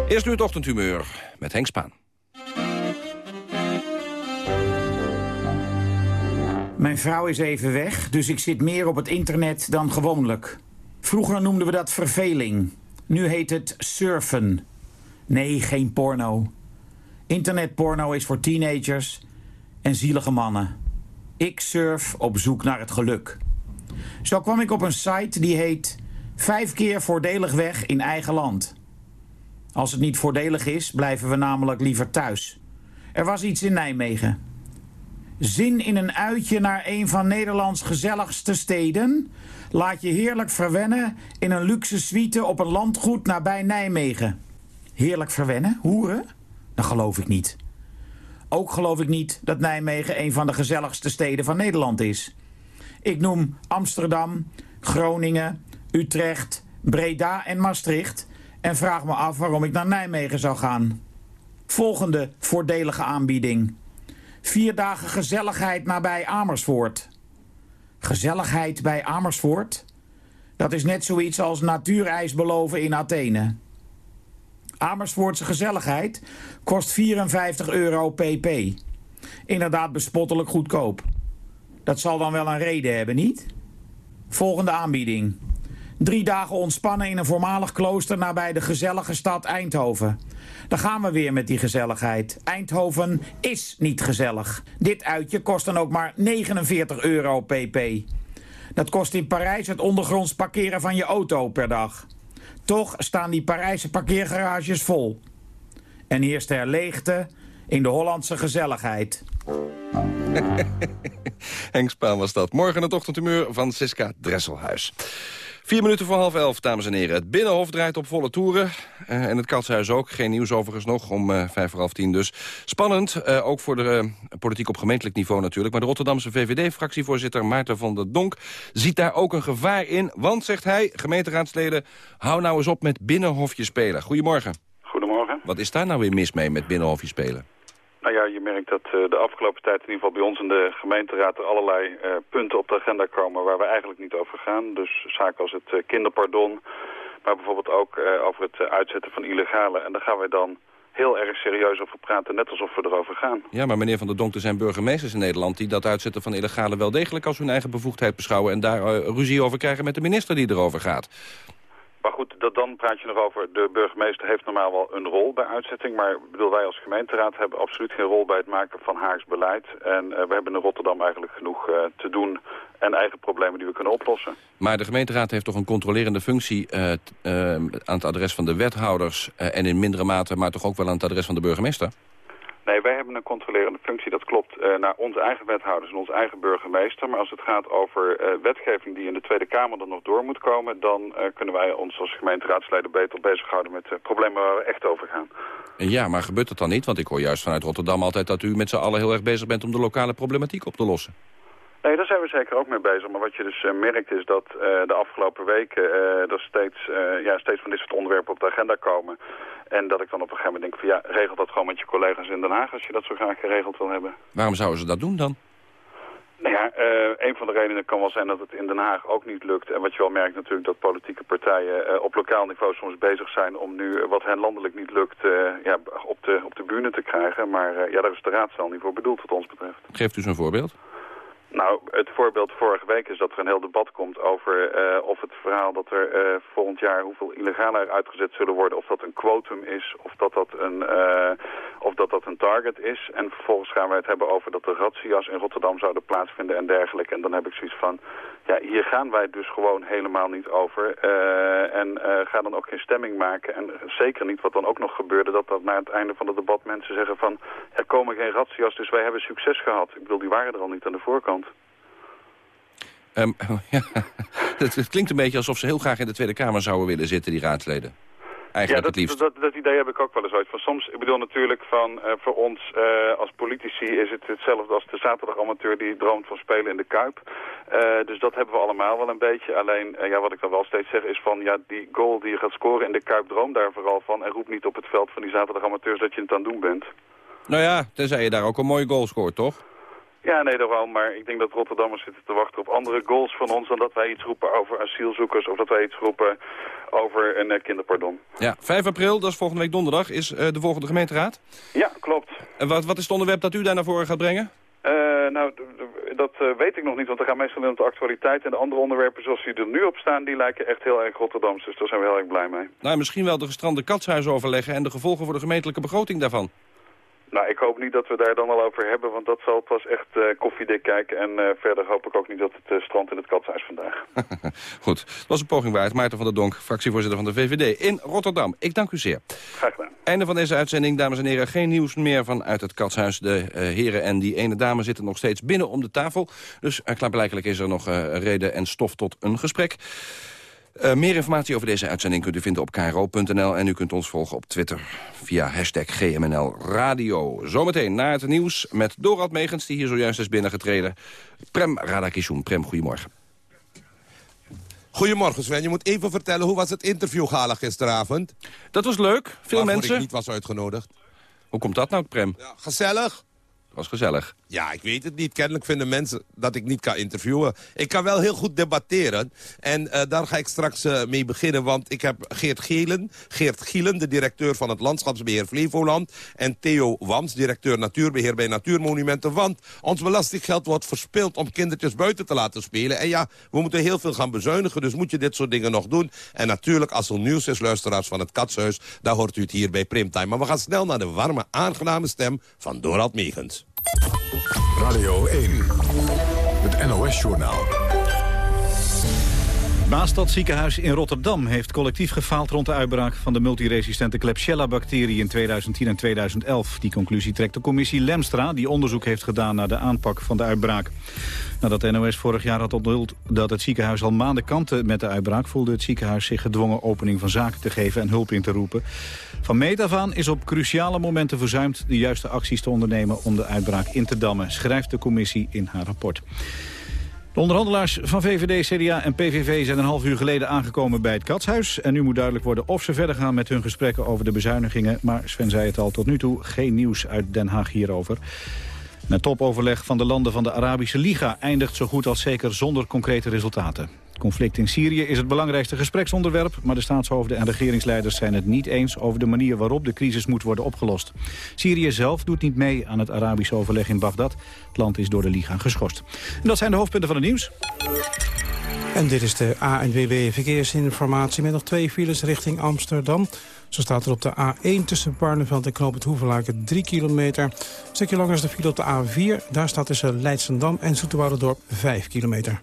Eerst nu het ochtendhumeur met Henk Spaan. Mijn vrouw is even weg, dus ik zit meer op het internet dan gewoonlijk. Vroeger noemden we dat verveling. Nu heet het surfen. Nee, geen porno. Internetporno is voor teenagers en zielige mannen. Ik surf op zoek naar het geluk. Zo kwam ik op een site die heet... Vijf keer voordelig weg in eigen land. Als het niet voordelig is, blijven we namelijk liever thuis. Er was iets in Nijmegen. Zin in een uitje naar een van Nederlands gezelligste steden? Laat je heerlijk verwennen in een luxe suite op een landgoed nabij Nijmegen. Heerlijk verwennen? Hoeren? Dat geloof ik niet. Ook geloof ik niet dat Nijmegen een van de gezelligste steden van Nederland is. Ik noem Amsterdam, Groningen, Utrecht, Breda en Maastricht... en vraag me af waarom ik naar Nijmegen zou gaan. Volgende voordelige aanbieding. Vier dagen gezelligheid nabij Amersfoort. Gezelligheid bij Amersfoort? Dat is net zoiets als natuurijs beloven in Athene. Amersfoortse gezelligheid kost 54 euro pp. Inderdaad bespottelijk goedkoop. Dat zal dan wel een reden hebben, niet? Volgende aanbieding. Drie dagen ontspannen in een voormalig klooster nabij de gezellige stad Eindhoven. Daar gaan we weer met die gezelligheid. Eindhoven is niet gezellig. Dit uitje kost dan ook maar 49 euro pp. Dat kost in Parijs het ondergronds parkeren van je auto per dag. Toch staan die Parijse parkeergarages vol. En heerst er leegte in de Hollandse gezelligheid. Henk was dat. Morgen het ochtendhumeur van Siska Dresselhuis. Vier minuten voor half elf, dames en heren. Het Binnenhof draait op volle toeren. Uh, en het Katshuis ook. Geen nieuws overigens nog, om uh, vijf voor half tien dus. Spannend, uh, ook voor de politiek op gemeentelijk niveau natuurlijk. Maar de Rotterdamse VVD-fractievoorzitter Maarten van der Donk... ziet daar ook een gevaar in. Want, zegt hij, gemeenteraadsleden... hou nou eens op met binnenhofje spelen. Goedemorgen. Goedemorgen. Wat is daar nou weer mis mee met binnenhofje spelen? Nou ja, je merkt dat uh, de afgelopen tijd in ieder geval bij ons in de gemeenteraad er allerlei uh, punten op de agenda komen waar we eigenlijk niet over gaan. Dus zaken als het uh, kinderpardon, maar bijvoorbeeld ook over het uitzetten van illegale. En daar gaan we dan heel erg serieus over praten, net alsof we erover gaan. Ja, maar meneer Van der Donk, er zijn burgemeesters in Nederland... die dat uitzetten van illegale wel degelijk als hun eigen bevoegdheid beschouwen... en daar ruzie over krijgen met de minister die erover gaat. Maar goed, dat, dan praat je nog over, de burgemeester heeft normaal wel een rol bij uitzetting. Maar bedoel, wij als gemeenteraad hebben absoluut geen rol bij het maken van Haags beleid. En uh, we hebben in Rotterdam eigenlijk genoeg uh, te doen en eigen problemen die we kunnen oplossen. Maar de gemeenteraad heeft toch een controlerende functie uh, aan het adres van de wethouders... en in mindere mate, maar toch ook wel aan het adres van de burgemeester? Nee, wij hebben een controlerende functie, dat klopt, uh, naar onze eigen wethouders en onze eigen burgemeester. Maar als het gaat over uh, wetgeving die in de Tweede Kamer dan nog door moet komen... dan uh, kunnen wij ons als gemeenteraadsleden beter bezighouden met de problemen waar we echt over gaan. Ja, maar gebeurt dat dan niet? Want ik hoor juist vanuit Rotterdam altijd dat u met z'n allen heel erg bezig bent... om de lokale problematiek op te lossen. Nee, daar zijn we zeker ook mee bezig. Maar wat je dus uh, merkt is dat uh, de afgelopen weken uh, er steeds, ja, steeds van dit soort onderwerpen op de agenda komen. En dat ik dan op een gegeven moment denk van ja, regel dat gewoon met je collega's in Den Haag als je dat zo graag geregeld wil hebben. Waarom zouden ze dat doen dan? Nou ja, een van de redenen kan wel zijn dat het in Den Haag ook niet lukt. En wat je wel merkt natuurlijk dat politieke partijen op lokaal niveau soms bezig zijn om nu wat hen landelijk niet lukt ja, op, de, op de bühne te krijgen. Maar ja, daar is de raadzaal niet voor bedoeld wat ons betreft. Geeft u eens een voorbeeld? Nou, het voorbeeld vorige week is dat er een heel debat komt over uh, of het verhaal dat er uh, volgend jaar hoeveel illegalen uitgezet zullen worden, of dat een quotum is, of dat dat een, uh, of dat, dat een target is. En vervolgens gaan wij het hebben over dat de razzia's in Rotterdam zouden plaatsvinden en dergelijke. En dan heb ik zoiets van, ja, hier gaan wij dus gewoon helemaal niet over. en ga dan ook geen stemming maken. En zeker niet wat dan ook nog gebeurde, dat dat na het einde van het debat mensen zeggen van, er komen geen razzia's, dus wij hebben succes gehad. Ik bedoel, die waren er al niet aan de voorkant. Um, ja, het, klinkt een beetje alsof ze heel graag in de Tweede Kamer zouden willen zitten, die raadsleden. Eigenlijk ja, dat, het liefst. Dat, dat, idee heb ik ook wel eens uit. Van soms, ik bedoel natuurlijk van uh, voor ons uh, als politici is het hetzelfde als de zaterdagamateur die droomt van spelen in de Kuip. Uh, dus dat hebben we allemaal wel een beetje. Alleen, ja, wat ik dan wel steeds zeg is van, ja, die goal die je gaat scoren in de Kuip, droom daar vooral van. En roep niet op het veld van die zaterdagamateurs dat je het aan het doen bent. Nou ja, tenzij je daar ook een mooie goal scoort, toch? Ja, nee, wel. Maar ik denk dat Rotterdammers zitten te wachten op andere goals van ons... dan dat wij iets roepen over asielzoekers of dat wij iets roepen over een uh, kinderpardon. Ja, 5 april, dat is volgende week donderdag, is uh, de volgende gemeenteraad. Ja, klopt. En wat, wat is het onderwerp dat u daar naar voren gaat brengen? Uh, nou, dat weet ik nog niet, want er gaan meestal in de actualiteit. En de andere onderwerpen zoals die er nu op staan, die lijken echt heel erg Rotterdams. Dus daar zijn we heel erg blij mee. Nou, misschien wel de gestrande katshuis overleggen en de gevolgen voor de gemeentelijke begroting daarvan. Nou, ik hoop niet dat we daar dan al over hebben, want dat zal pas echt uh, koffiedik kijken. En uh, verder hoop ik ook niet dat het uh, strandt in het katshuis vandaag. Goed, dat was een poging waard. Maarten van der Donk, fractievoorzitter van de VVD in Rotterdam. Ik dank u zeer. Graag gedaan. Einde van deze uitzending, dames en heren. Geen nieuws meer vanuit het katshuis. De heren en die ene dame zitten nog steeds binnen om de tafel. Dus klaarblijkelijk is er nog reden en stof tot een gesprek. Uh, meer informatie over deze uitzending kunt u vinden op kro.nl... en u kunt ons volgen op Twitter via hashtag GMNL Radio. Zometeen na het nieuws met Dorad Megens, die hier zojuist is binnengetreden. Prem Radakishun. Prem, goedemorgen. Goedemorgen Sven, je moet even vertellen hoe was het interview gala gisteravond? Dat was leuk, veel Waarvoor mensen. ik niet was uitgenodigd. Hoe komt dat nou, Prem? Ja, gezellig was gezellig. Ja, ik weet het niet. Kennelijk vinden mensen dat ik niet kan interviewen. Ik kan wel heel goed debatteren. En uh, daar ga ik straks uh, mee beginnen. Want ik heb Geert Gelen, Geert Gielen, de directeur van het Landschapsbeheer Flevoland. En Theo Wams, directeur Natuurbeheer bij Natuurmonumenten. Want ons belastinggeld wordt verspild om kindertjes buiten te laten spelen. En ja, we moeten heel veel gaan bezuinigen. Dus moet je dit soort dingen nog doen. En natuurlijk, als er nieuws is, luisteraars van het Katshuis... dan hoort u het hier bij Primtime. Maar we gaan snel naar de warme, aangename stem van Dorald Megens. Radio 1, het NOS-journaal. Maastad ziekenhuis in Rotterdam heeft collectief gefaald rond de uitbraak van de multiresistente Klebsiella-bacterie in 2010 en 2011. Die conclusie trekt de commissie Lemstra, die onderzoek heeft gedaan naar de aanpak van de uitbraak. Nadat de NOS vorig jaar had onthuld dat het ziekenhuis al maanden kampte met de uitbraak... voelde het ziekenhuis zich gedwongen opening van zaken te geven en hulp in te roepen. Van meet af aan is op cruciale momenten verzuimd de juiste acties te ondernemen... om de uitbraak in te dammen, schrijft de commissie in haar rapport. De onderhandelaars van VVD, CDA en PVV zijn een half uur geleden aangekomen bij het Katshuis. En nu moet duidelijk worden of ze verder gaan met hun gesprekken over de bezuinigingen. Maar Sven zei het al tot nu toe, geen nieuws uit Den Haag hierover. Het topoverleg van de landen van de Arabische Liga eindigt zo goed als zeker zonder concrete resultaten. Het conflict in Syrië is het belangrijkste gespreksonderwerp... maar de staatshoofden en regeringsleiders zijn het niet eens... over de manier waarop de crisis moet worden opgelost. Syrië zelf doet niet mee aan het Arabisch overleg in Bagdad. Het land is door de Liga geschorst. En dat zijn de hoofdpunten van het nieuws. En dit is de ANWB Verkeersinformatie met nog twee files richting Amsterdam. Zo staat er op de A1 tussen Barneveld en Knoop het Hoevelaken 3 kilometer. Een stukje langer is de file op de A4. Daar staat tussen Leidsendam en Zoeterwoudendorp 5 kilometer.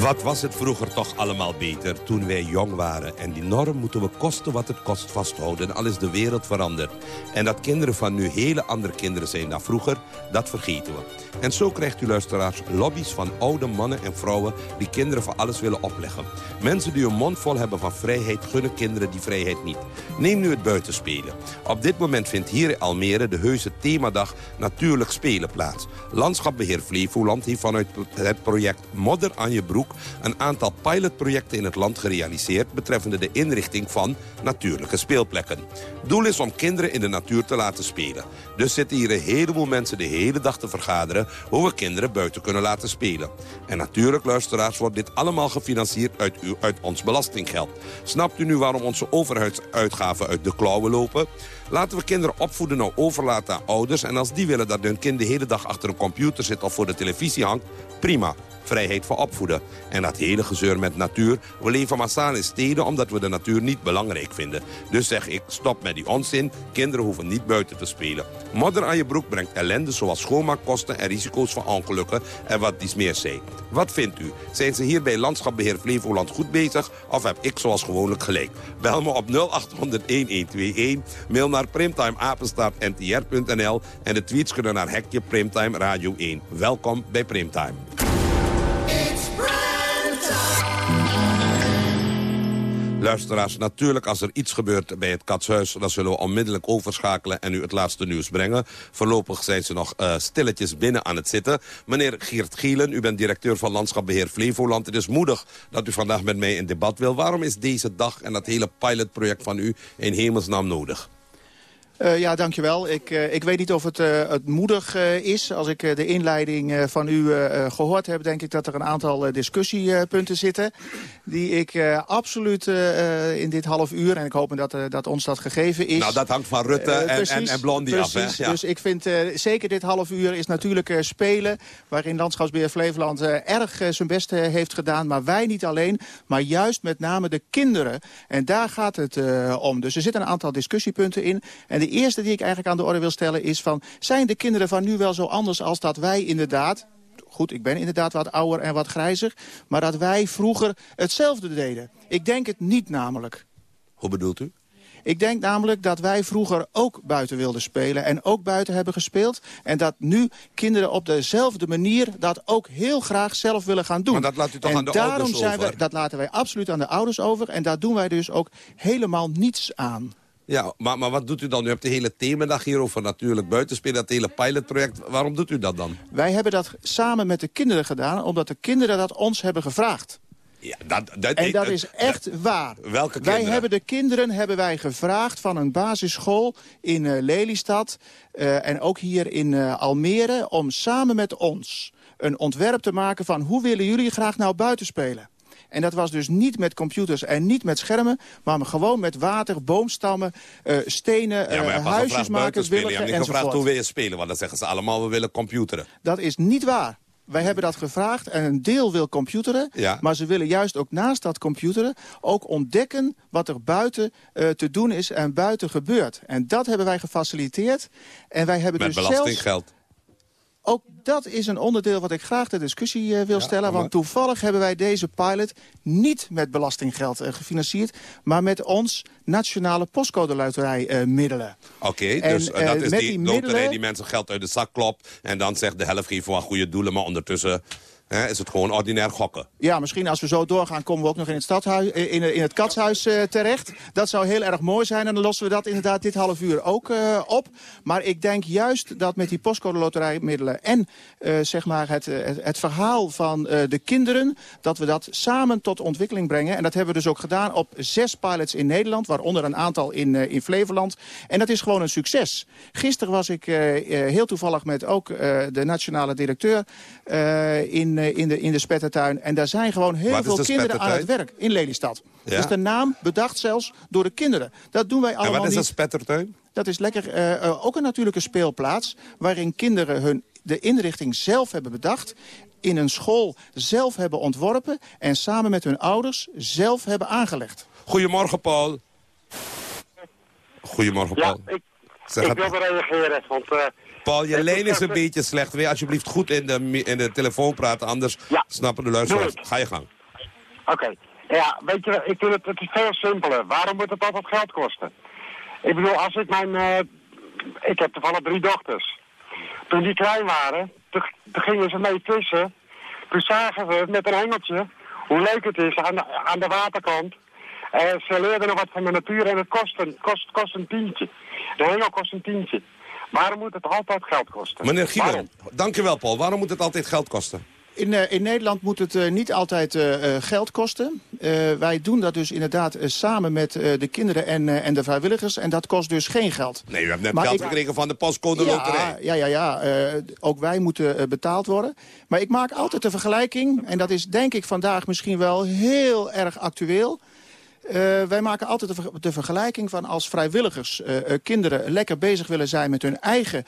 Wat was het vroeger toch allemaal beter toen wij jong waren. En die norm moeten we kosten wat het kost vasthouden. Al is de wereld veranderd. En dat kinderen van nu hele andere kinderen zijn dan vroeger, dat vergeten we. En zo krijgt u luisteraars lobby's van oude mannen en vrouwen... die kinderen van alles willen opleggen. Mensen die hun mond vol hebben van vrijheid... gunnen kinderen die vrijheid niet. Neem nu het buitenspelen. Op dit moment vindt hier in Almere de heuse themadag Natuurlijk Spelen plaats. Landschapbeheer Flevoland heeft vanuit het project Modder aan je broek... een aantal pilotprojecten in het land gerealiseerd... betreffende de inrichting van natuurlijke speelplekken. Doel is om kinderen in de natuur te laten spelen. Dus zitten hier een heleboel mensen de hele dag te vergaderen... hoe we kinderen buiten kunnen laten spelen. En natuurlijk, luisteraars, wordt dit allemaal gefinancierd uit, uit ons belastinggeld. Snapt u nu waarom onze overheidsuitgaven uit de klauwen lopen? Laten we kinderen opvoeden nou overlaten aan ouders... en als die willen dat hun kind de hele dag achter een computer zit of voor de televisie hangt, prima vrijheid voor opvoeden. En dat hele gezeur met natuur. We leven massaal in steden omdat we de natuur niet belangrijk vinden. Dus zeg ik, stop met die onzin. Kinderen hoeven niet buiten te spelen. Modder aan je broek brengt ellende zoals schoonmaakkosten en risico's van ongelukken en wat iets meer zei. Wat vindt u? Zijn ze hier bij Landschapbeheer Flevoland goed bezig of heb ik zoals gewoonlijk gelijk? Bel me op 0800-1121, mail naar primtimeapenstaartntr.nl en de tweets kunnen naar hekje Primtime Radio 1. Welkom bij Primtime. Luisteraars, natuurlijk als er iets gebeurt bij het Katshuis... dan zullen we onmiddellijk overschakelen en u het laatste nieuws brengen. Voorlopig zijn ze nog uh, stilletjes binnen aan het zitten. Meneer Geert Gielen, u bent directeur van Landschapbeheer Flevoland. Het is moedig dat u vandaag met mij in debat wil. Waarom is deze dag en dat hele pilotproject van u in hemelsnaam nodig? Uh, ja, dankjewel. Ik, uh, ik weet niet of het, uh, het moedig is. Als ik de inleiding van u gehoord heb... denk ik dat er een aantal discussiepunten zitten... die ik absoluut in dit half uur... en ik hoop dat, dat ons dat gegeven is... Nou, dat hangt van Rutte en, precies, en, en, Blondie precies, af. Hè? Ja. Dus ik vind zeker dit half uur is natuurlijk spelen... waarin Landschapsbeheer Flevoland erg zijn best heeft gedaan. Maar wij niet alleen, maar juist met name de kinderen. En daar gaat het om. Dus er zitten een aantal discussiepunten in... En de eerste die ik eigenlijk aan de orde wil stellen is van... zijn de kinderen van nu wel zo anders als dat wij inderdaad... Goed, ik ben inderdaad wat ouder en wat grijzer... maar dat wij vroeger hetzelfde deden. Ik denk het niet namelijk. Hoe bedoelt u? Ik denk namelijk dat wij vroeger ook buiten wilden spelen en ook buiten hebben gespeeld. En dat nu kinderen op dezelfde manier dat ook heel graag zelf willen gaan doen. Maar dat laat u toch en aan de daarom ouders zijn over? We, dat laten wij absoluut aan de ouders over. En daar doen wij dus ook helemaal niets aan. Ja, maar, maar wat doet u dan? U hebt de hele themadag hier over natuurlijk buitenspelen, dat hele pilotproject. Waarom doet u dat dan? Wij hebben dat samen met de kinderen gedaan, omdat de kinderen dat ons hebben gevraagd. Ja, dat, dat, en dat is echt waar. Welke kinderen? Wij hebben de kinderen hebben wij gevraagd van een basisschool in uh, Lelystad... Uh, en ook hier in uh, Almere om samen met ons een ontwerp te maken van... hoe willen jullie graag nou buiten spelen? En dat was dus niet met computers en niet met schermen... maar gewoon met water, boomstammen, uh, stenen, ja, uh, huisjes maken, willigen Je hebt niet gevraagd enzovoort. hoe wil je spelen, want dan zeggen ze allemaal we willen computeren. Dat is niet waar. Wij hebben dat gevraagd en een deel wil computeren. Ja. Maar ze willen juist ook naast dat computeren ook ontdekken wat er buiten uh, te doen is en buiten gebeurt. En dat hebben wij gefaciliteerd. En wij hebben Met dus belastinggeld. Zelfs ook dat is een onderdeel wat ik graag ter discussie uh, wil Ja, stellen. Want toevallig hebben wij deze pilot niet met belastinggeld uh, gefinancierd... maar met ons nationale postcode loterij uh, middelen. Oké, dus eh, eh, dat is die, die loterij middelen- die mensen geld uit de zak klopt... en dan zegt de helft geven voor goede doelen, maar ondertussen is het gewoon ordinair gokken. Ja, misschien als we zo doorgaan komen we ook nog in het, eh, in, in het katshuis uh, terecht. Dat zou heel erg mooi zijn en dan lossen we dat inderdaad dit half uur ook op. Maar ik denk juist dat met die postcode loterijmiddelen en zeg maar het, het, het verhaal van de kinderen... dat we dat samen tot ontwikkeling brengen. En dat hebben we dus ook gedaan op zes pilots in Nederland... waaronder een aantal in, in Flevoland. En dat is gewoon een succes. Gisteren was ik heel toevallig met ook de nationale directeur in in de, in de spettertuin. En daar zijn gewoon heel veel de kinderen aan het werk in Lelystad. Ja. Dat is de naam bedacht zelfs door de kinderen. Dat doen wij En allemaal wat is niet. een spettertuin? Dat is lekker eh, eh, ook een natuurlijke speelplaats... waarin kinderen hun, de inrichting zelf hebben bedacht... in een school zelf hebben ontworpen... en samen met hun ouders zelf hebben aangelegd. Goedemorgen, Paul. Goedemorgen, Ja, Paul. ik, Zeg ik het- wilde reageren, want... eh, Paul, je lijn is een beetje slecht. Wil je alsjeblieft goed in de, in de telefoon praten, anders snappen de luisteraars. Ga je gang. Oké. Ja, weet je, ik vind het, het is veel simpeler. Waarom moet het altijd geld kosten? Ik bedoel, als ik mijn... eh, ik heb toevallig drie dochters. Toen die klein waren, toen, toen gingen ze mee vissen. Toen zagen we met een hengeltje hoe leuk het is aan de, aan de waterkant. En ze leerden nog wat van de natuur en het kost een, kost, kost een tientje. De hengel kost een tientje. Waarom moet het altijd geld kosten? Meneer? Gielen, dankjewel Paul. Waarom moet het altijd geld kosten? In, uh, in Nederland moet het uh, niet altijd uh, geld kosten. wij doen dat dus inderdaad samen met de kinderen en, en de vrijwilligers. En dat kost dus geen geld. Nee, u hebt net Maar geld ik- gekregen van de postcode ja, loterij. Ja, ja, ja. eh, ook wij moeten eh, betaald worden. Maar ik maak altijd de vergelijking, en dat is denk ik vandaag misschien wel heel erg actueel. Eh, wij maken altijd de, ver- de vergelijking van als vrijwilligers eh, eh, kinderen lekker bezig willen zijn met hun eigen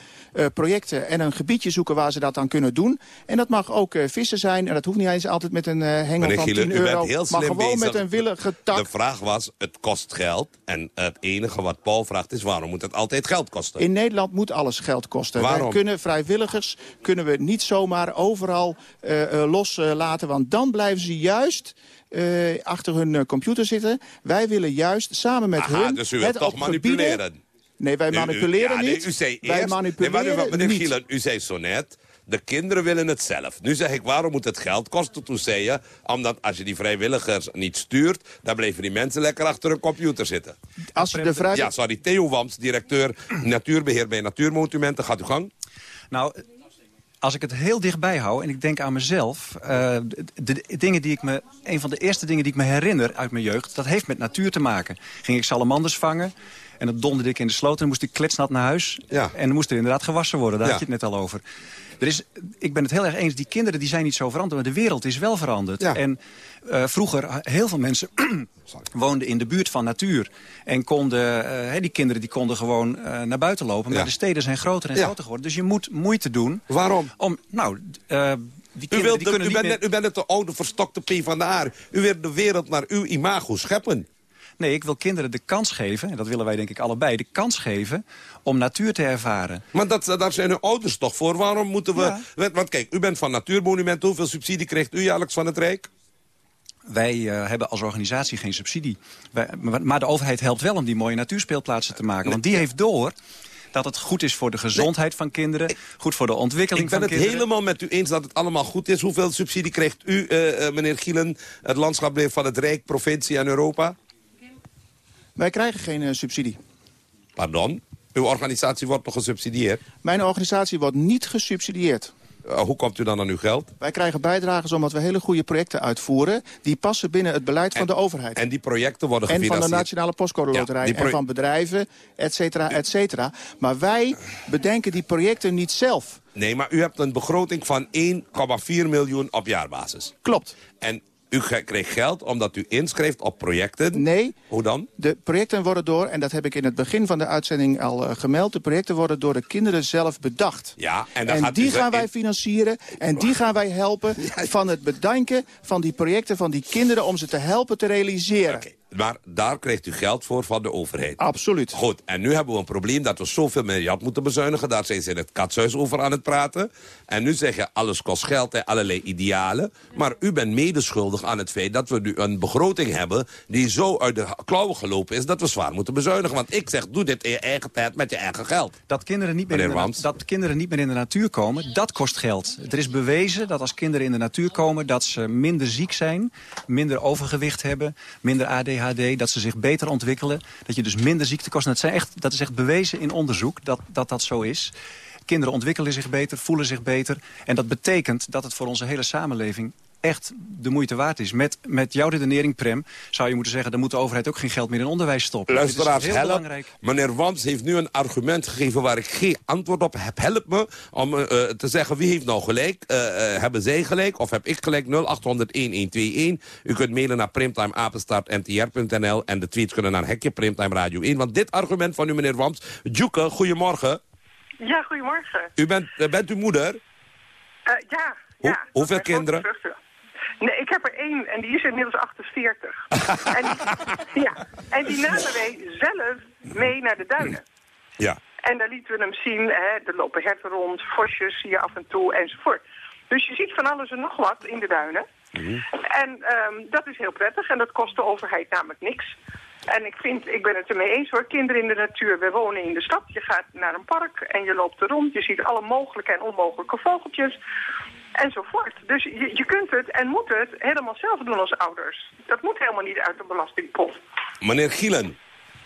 projecten en een gebiedje zoeken waar ze dat dan kunnen doen. En dat mag ook vissen zijn en dat hoeft niet eens altijd met een hengel Meneer van Gielen, 10 u euro. heel maar gewoon bezig. met een willige tak. De vraag was, het kost geld. En het enige wat Paul vraagt is, waarom moet het altijd geld kosten? In Nederland moet alles geld kosten. Waarom? Wij kunnen vrijwilligers kunnen we niet zomaar overal loslaten. want dan blijven ze juist eh, achter hun eh, computer zitten. Wij willen juist samen met Aha, hun... dus u wilt het toch gebieden- manipuleren? Nee, wij U- u- manipuleren nee, niet. u zei wij manipuleren nee, maar u- meneer niet. Gielen, u zei zo net... De kinderen willen het zelf. Nu zeg ik, waarom moet het geld kosten? Toen zei je, omdat als je die vrijwilligers niet stuurt... dan blijven die mensen lekker achter een computer zitten. Als je de vrij... Ja, sorry, Theo Wams, directeur natuurbeheer bij Natuurmonumenten. Gaat u gang. Nou, als ik het heel dichtbij hou en ik denk aan mezelf... eh, de, de dingen die ik me, een van de eerste dingen die ik me herinner uit mijn jeugd... dat heeft met natuur te maken. Ging ik salamanders vangen... En dat donderde ik in de sloot en dan moest ik kletsnat naar huis. Ja. En dan moest er inderdaad gewassen worden. Daar Ja. had je het net al over. Er is, ik ben het heel erg eens, die kinderen die zijn niet zo veranderd. Maar de wereld is wel veranderd. Ja. En eh, vroeger, heel veel mensen woonden in de buurt van natuur. En konden, eh, hè, die kinderen die konden gewoon eh, naar buiten lopen. Maar Ja. de steden zijn groter en Ja. groter geworden. Dus je moet moeite doen. Waarom? Om, nou, eh, die U, kinderen wilt die de- kunnen u, niet bent meer... u bent net de oude verstokte PvdA. U wilt de wereld naar uw imago scheppen. Nee, ik wil kinderen de kans geven, en dat willen wij denk ik allebei... de kans geven om natuur te ervaren. Maar dat, daar zijn uw ouders toch voor? Waarom moeten we... Ja. Want kijk, u bent van Natuurmonumenten. Hoeveel subsidie krijgt u jaarlijks van het Rijk? Wij eh, hebben als organisatie geen subsidie. Wij- maar, de overheid helpt wel om die mooie natuurspeelplaatsen te maken. Want die heeft door dat het goed is voor de gezondheid van kinderen... goed voor de ontwikkeling Ik ben van het kinderen. helemaal met u eens dat het allemaal goed is. Hoeveel subsidie krijgt u, eh, eh, meneer Gielen... het landschap van het Rijk, provincie en Europa? Wij krijgen geen eh, subsidie. Pardon? Uw organisatie wordt toch gesubsidieerd? Mijn organisatie wordt niet gesubsidieerd. Eh, hoe komt u dan aan uw geld? Wij krijgen bijdragers omdat we hele goede projecten uitvoeren... die passen binnen het beleid van de overheid. En die projecten worden En van gefinancierd. de Nationale Postcode Loterij. en van bedrijven, et cetera, et cetera. Maar wij bedenken die projecten niet zelf. Nee, maar u hebt een begroting van 1,4 miljoen op jaarbasis. Klopt. En u kreeg geld omdat u inschreef op projecten? Nee. Hoe dan? De projecten worden door, en dat heb ik in het begin van de uitzending al eh, gemeld... de projecten worden door de kinderen zelf bedacht. Ja, en dan En gaat die gaan wij in- financieren en die gaan wij helpen... van het bedanken van die projecten van die kinderen... om ze te helpen te realiseren. Maar daar krijgt u geld voor van de overheid. Absoluut. Goed, en nu hebben we een probleem dat we zoveel miljard moeten bezuinigen. Daar zijn ze in het katshuis over aan het praten. En nu zeggen alles kost geld en allerlei idealen. Maar u bent medeschuldig aan het feit dat we nu een begroting hebben... die zo uit de klauwen gelopen is dat we zwaar moeten bezuinigen. Want ik zeg, doe dit in je eigen tijd met je eigen geld. Dat kinderen, niet meer in de, dat kinderen niet meer in de natuur komen, dat kost geld. Er is bewezen dat als kinderen in de natuur komen... dat ze minder ziek zijn, minder overgewicht hebben, minder ADHD... dat ze zich beter ontwikkelen, dat je dus minder ziekte kost. En Dat, zijn echt, dat is echt bewezen in onderzoek dat, dat dat zo is. Kinderen ontwikkelen zich beter, voelen zich beter. En dat betekent dat het voor onze hele samenleving echt de moeite waard is. Met, met jouw redenering, Prem, zou je moeten zeggen... dan moet de overheid ook geen geld meer in onderwijs stoppen. Is Luisteraars, heel help. belangrijk. Meneer Wams heeft nu een argument gegeven waar ik geen antwoord op heb. Help me om eh, eh, te zeggen wie heeft nou gelijk. Eh, eh, hebben zij gelijk of heb ik gelijk? 0800-1121. U kunt mailen naar primtimeapenstaartntr.nl en de tweets kunnen naar Hekje Primtime Radio 1. Want dit argument van u, meneer Wams... Djoeke, goedemorgen. Ja, goedemorgen. U bent, bent u moeder? Eh, ja, Hoe- ja. hoeveel kinderen? vruchten. Nee, ik heb er één en die is inmiddels 48. en, die, ja, en die namen wij zelf mee naar de duinen. Ja. En daar lieten we hem zien, hè, er lopen herten rond, vosjes zie je af en toe enzovoort. Dus je ziet van alles en nog wat in de duinen. En ehm, dat is heel prettig en dat kost de overheid namelijk niks. En ik vind, ik ben het ermee eens hoor, kinderen in de natuur. We wonen in de stad, je gaat naar een park en je loopt er rond. Je ziet alle mogelijke en onmogelijke vogeltjes enzovoort. Dus je, je kunt het en moet het helemaal zelf doen als ouders. Dat moet helemaal niet uit de belastingpot. Meneer Gielen.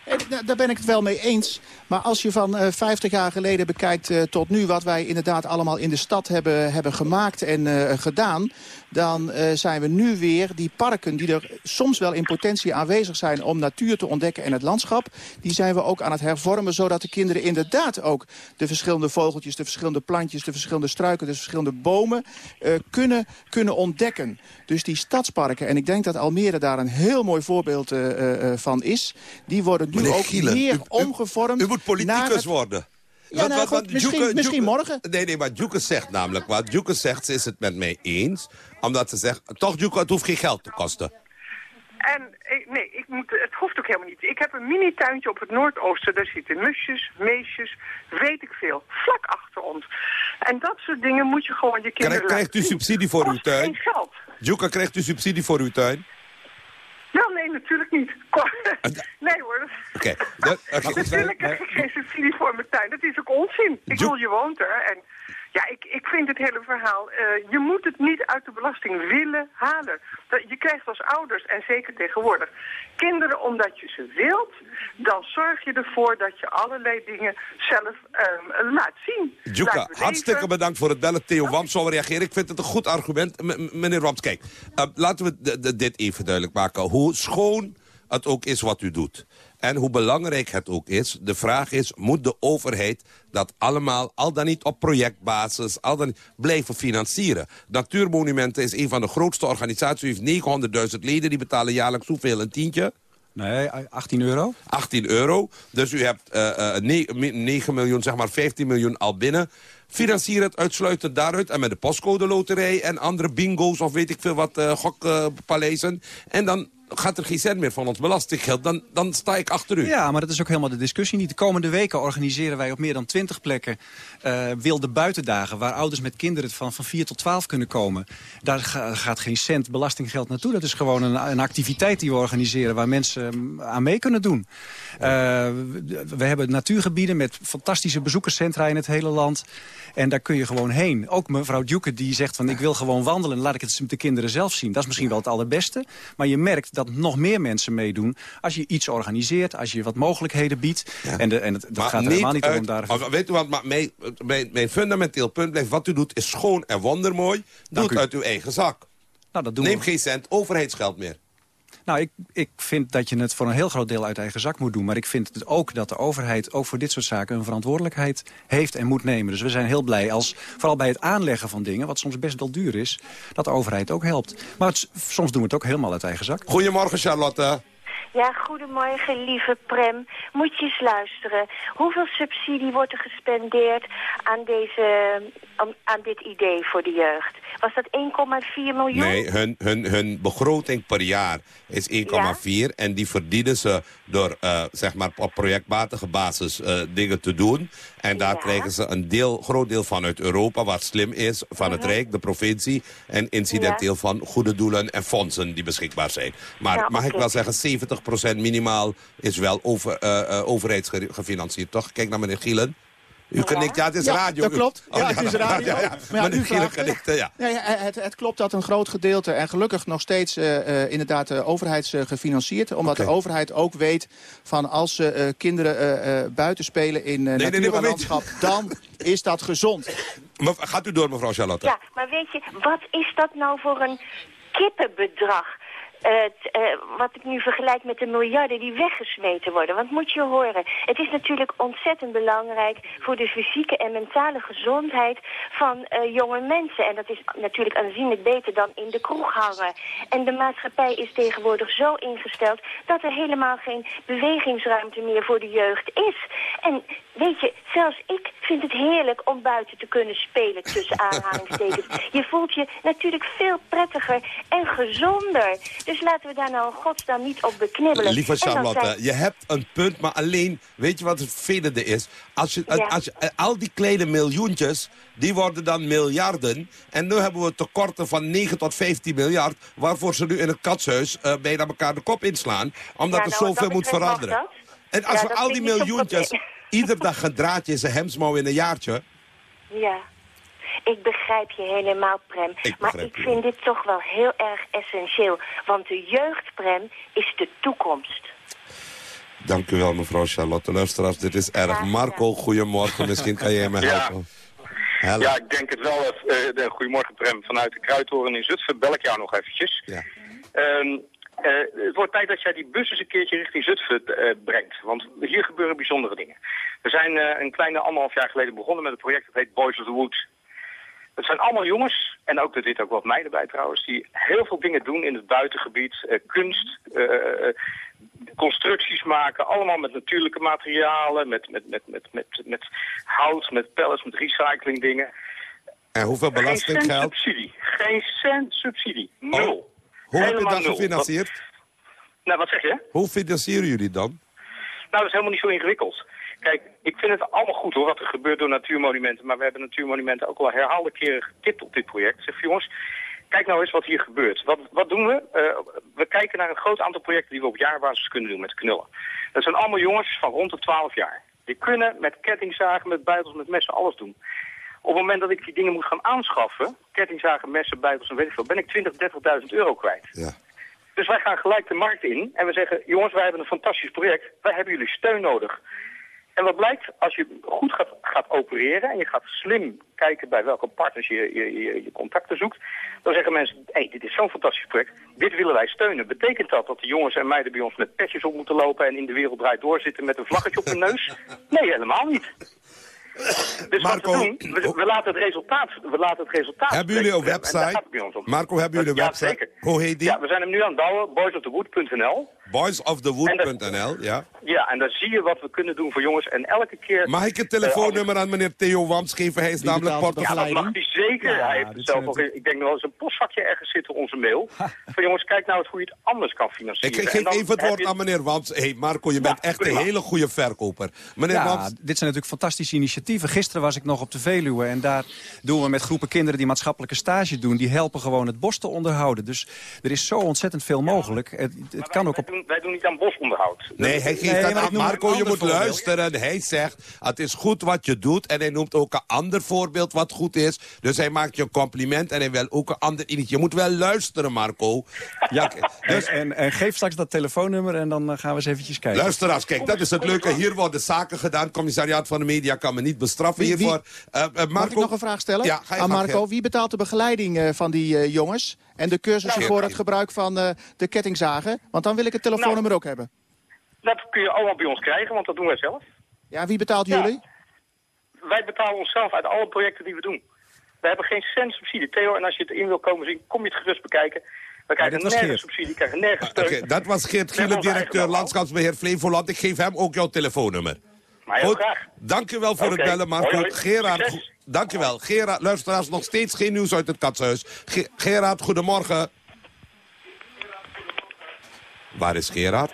Eh, da- Daar ben ik het wel mee eens. Maar als je van eh 50 jaar geleden bekijkt eh, tot nu... wat wij inderdaad allemaal in de stad hebben, hebben gemaakt en eh, gedaan... dan eh, zijn we nu weer die parken die er soms wel in potentie aanwezig zijn... om natuur te ontdekken en het landschap... die zijn we ook aan het hervormen... zodat de kinderen inderdaad ook de verschillende vogeltjes... de verschillende plantjes, de verschillende struiken, de verschillende bomen... eh, kunnen, kunnen ontdekken. Dus die stadsparken, en ik denk dat Almere daar een heel mooi voorbeeld eh, van is... die worden nu Meneer ook Gielen, meer u- omgevormd... U moet politicus naar het- worden. Ja, nou goed, misschien- misschien morgen. Nee, nee, maar Djoeke zegt namelijk wat. Djoeke zegt, ze is het met mij eens. Omdat ze zegt, toch Djoeke, het hoeft geen geld te kosten. En nee, ik moet, het hoeft ook helemaal niet. Ik heb een mini-tuintje op het Noordoosten. Daar zitten musjes, meesjes, weet ik veel. Vlak achter ons. En dat soort dingen moet je gewoon je kinderen Krijgt, krijgt u laten subsidie voor uw Kost geen tuin? geld. Djoeke, krijgt u subsidie voor uw tuin? Wel, nee, natuurlijk. nee hoor. Oké. dat- oké. Natuurlijk heb ik geen subsidie voor mijn tuin. Dat is ook onzin. Ik bedoel, je woont er. En ja, ik, ik vind het hele verhaal... eh, je moet het niet uit de belasting willen halen. Dat, je krijgt als ouders, en zeker tegenwoordig... kinderen omdat je ze wilt... dan zorg je ervoor dat je allerlei dingen zelf ehm, laat zien. Laat hartstikke bedankt voor het bellen. Theo Wams zal reageren. Ik vind het een goed argument. M- meneer Wams, kijk. eh, laten we dit even duidelijk maken. Hoe schoon het ook is wat u doet. En hoe belangrijk het ook is, de vraag is... moet de overheid dat allemaal, al dan niet op projectbasis... al dan niet, blijven financieren? Natuurmonumenten is een van de grootste organisaties. U heeft 900.000 leden, die betalen jaarlijks hoeveel? Een tientje? Nee, 18 euro. 18 euro. Dus u hebt uh, uh, 9 miljoen, zeg maar 15 miljoen al binnen. Financier het uitsluitend daaruit. En met de postcode loterij en andere bingo's of weet ik veel wat uh, gokpaleizen. en dan gaat er geen cent meer van ons belastinggeld, dan, dan sta ik achter u. Ja, maar dat is ook helemaal de discussie niet. De komende weken organiseren wij op meer dan 20 plekken uh, wilde buitendagen... waar ouders met kinderen van, van 4 tot 12 kunnen komen. Daar gaat geen cent belastinggeld naartoe. Dat is gewoon een, een activiteit die we organiseren... waar mensen mm, aan mee kunnen doen. Uh, we hebben natuurgebieden met fantastische bezoekerscentra in het hele land. En daar kun je gewoon heen. Ook mevrouw Duke die zegt van ik wil gewoon wandelen... laat ik het de kinderen zelf zien. Dat is misschien wel het allerbeste. Maar je merkt dat nog meer mensen meedoen... als je iets organiseert, als je wat mogelijkheden biedt. En, de, en het, dat gaat helemaal niet om daar... Weet u wat, maar mijn, mijn, mijn, fundamenteel punt blijft... wat u doet is schoon en wondermooi. Doe het uit uw eigen zak. Nou, dat doen Neem geen cent overheidsgeld meer. Nou, ik, ik vind dat je het voor een heel groot deel uit eigen zak moet doen. Maar ik vind ook dat de overheid ook voor dit soort zaken... een verantwoordelijkheid heeft en moet nemen. Dus we zijn heel blij als, vooral bij het aanleggen van dingen... wat soms best wel duur is, dat de overheid ook helpt. Maar soms doen we het ook helemaal uit eigen zak. Goedemorgen, Charlotte. Ja, goedemorgen, lieve Prem. Moet je eens luisteren. Hoeveel subsidie wordt er gespendeerd aan, deze, aan dit idee voor de jeugd? Was dat 1,4 miljoen? Nee, hun, hun, hun begroting per jaar is 1,4. En die verdienen ze door uh, zeg maar op projectmatige basis uh, dingen te doen. En daar krijgen ze een deel, groot deel van uit Europa, wat slim is, van het mhm. Rijk, de provincie. En incidenteel van goede doelen en fondsen die beschikbaar zijn. Maar mag ik wel zeggen, 70% minimaal is wel over, uh, overheidsgefinancierd, toch? Kijk naar meneer Gielen. U knikt, ja, het is radio. dat klopt. Oh, ja, het is radio. Ja, ja. Maar, ja, vraagt, genikt, ja. Ja, het, het, klopt dat een groot gedeelte, en gelukkig nog steeds uh, uh, inderdaad uh, overheidsgefinancierd. omdat okay. de overheid ook weet van als ze kinderen buiten spelen in nee, natuur nee, nee, en landschap, dan is dat gezond. Maar, gaat u door, mevrouw Charlotte. Ja, maar weet je, wat is dat nou voor een kippenbedrag? Uh, wat ik nu vergelijk met de miljarden die weggesmeten worden. Want moet je horen, het is natuurlijk ontzettend belangrijk voor de fysieke en mentale gezondheid van uh, jonge mensen. En dat is natuurlijk aanzienlijk beter dan in de kroeg hangen. En de maatschappij is tegenwoordig zo ingesteld dat er helemaal geen bewegingsruimte meer voor de jeugd is. En weet je, zelfs ik vind het heerlijk om buiten te kunnen spelen tussen aanhalingstekens. Je voelt je natuurlijk veel prettiger en gezonder. Dus laten we daar nou godsnaam niet op beknibbelen. Lieve Charlotte, je hebt een punt, maar alleen, weet je wat het vervelende is? Als je, als je, eh, al die kleine miljoentjes, die worden dan miljarden. En nu hebben we tekorten van 9 tot 15 miljard... waarvoor ze nu in het katshuis uh, bijna elkaar de kop inslaan. Omdat er nou, zoveel moet veranderen. En als we al die miljoentjes ieder dag een draadje in zijn hemsmouw in een jaartje... Ja. Ik begrijp je helemaal, Prem. maar ik vind dit toch wel heel erg essentieel. Want de jeugd, Prem, is de toekomst. Dank u wel, mevrouw Charlotte. Luisteraars, dit is erg. Marco, goedemorgen. Misschien kan jij me helpen. Ja. ja, ik denk het wel. Uh, goedemorgen, Prem. Vanuit de Kruidtoren in Zutphen bel ik jou nog eventjes. Ja. Um, uh, het wordt tijd dat jij die bus eens een keertje richting Zutphen uh, brengt. Want hier gebeuren bijzondere dingen. We zijn uh, een kleine anderhalf jaar geleden begonnen met een project dat heet Boys of the Woods. Het zijn allemaal jongens, en ook er zitten ook wat meiden bij trouwens, die heel veel dingen doen in het buitengebied. Uh, kunst, uh, constructies maken, allemaal met natuurlijke materialen, met, met, met, met, met, met hout, met pellets, met recycling dingen. En hoeveel belastinggeld? Geen cent subsidie. Geen cent subsidie. Nul. Oh. Hoe heb je dat gefinancierd? nou, wat zeg je? Hoe financieren jullie dan? Nou, dat is helemaal niet zo ingewikkeld. Kijk, ik vind het allemaal goed hoor, wat er gebeurt door natuurmonumenten. Maar we hebben natuurmonumenten ook al herhaalde keren getipt op dit project. Zeg, jongens, kijk nou eens wat hier gebeurt. Wat, wat doen we? Uh, we kijken naar een groot aantal projecten die we op jaarbasis kunnen doen met knullen. Dat zijn allemaal jongens van rond de 12 jaar. Die kunnen met kettingzagen, met buitels, met messen alles doen. Op het moment dat ik die dingen moet gaan aanschaffen, kettingzagen, messen, buitels en weet ik veel, ben ik 20, 30.000 euro kwijt. Ja. Dus wij gaan gelijk de markt in en we zeggen, jongens, wij hebben een fantastisch project. Wij hebben jullie steun nodig. En wat blijkt, als je goed gaat, gaat opereren en je gaat slim kijken bij welke partners je je, je, je contacten zoekt, dan zeggen mensen, hé, hey, dit is zo'n fantastisch project, dit willen wij steunen. Betekent dat dat de jongens en meiden bij ons met petjes op moeten lopen en in de wereld draait doorzitten met een vlaggetje op hun neus? Nee, helemaal niet. Dus Marco, wat we doen, we, we laten het resultaat, we laten het resultaat Hebben jullie een website? Marco, hebben jullie een Ja, website? zeker. Hoe heet die? Ja, we zijn hem nu aan het bouwen, boysofthewood.nl. Boysofthewood.nl, ja. Ja, en daar zie je wat we kunnen doen voor jongens. En elke keer... Mag ik het telefoonnummer aan meneer Theo Wams geven? Hij is namelijk Ja, dat portefeuille. mag hij zeker. hij heeft zelf ook, in- ik denk nog wel eens een postvakje ergens zitten, onze mail. Van jongens, kijk nou eens hoe je het anders kan financieren. Ik, geef dan even het woord je- aan meneer Wams. Hé hey Marco, je bent echt prima. een hele goede verkoper. Meneer ja, Wams, dit zijn natuurlijk fantastische initiatieven. Gisteren was ik nog op de Veluwe en daar doen we met groepen kinderen die maatschappelijke stage doen. Die helpen gewoon het bos te onderhouden. Dus er is zo ontzettend veel mogelijk. Het, het kan ook op... Wij doen, wij doen niet aan bosonderhoud. Nee, hij geeft Nee, dat aan Marco, je moet voorbeeld. luisteren. Hij zegt, het is goed wat je doet. En hij noemt ook een ander voorbeeld wat goed is. Dus hij maakt je een compliment en hij wil ook een ander initiatief. Je moet wel luisteren, Marco. Ja, dus, en, en geef straks dat telefoonnummer en dan eh, gaan we eens eventjes kijken. Luisteraars, kijk, dat is het leuke. Hier worden zaken gedaan. Commissariaat van de Media kan me niet bestraffen Wie- wie- hiervoor. Eh, eh, Marco, Mag ik nog een vraag stellen Ja, ga je aan gang, Marco? Wie betaalt de begeleiding eh, van die eh, jongens? En de cursussen Nou, voor het gebruik van eh, de kettingzagen? Want dan wil ik het telefoonnummer ook hebben. Dat kun je allemaal bij ons krijgen, want dat doen wij zelf. Ja, wie betaalt Ja. jullie? Wij betalen onszelf uit alle projecten die we doen. We hebben geen cent subsidie, Theo. En als je het in wil komen zien, kom je het gerust bekijken. We krijgen nergens Geert. subsidie, krijgen nergens steun. Oké, dat was Geert Gielen, directeur. Landschapsbeheer Flevoland. Ik geef hem ook jouw telefoonnummer. Maar heel Goed, graag. dank u wel voor het bellen, Marco. hoi, hoi. Gerard, Succes. go- dank u wel. Gerard, luisteraars, nog steeds geen nieuws uit het katshuis. Ge- Gerard, goedemorgen. Waar is Gerard?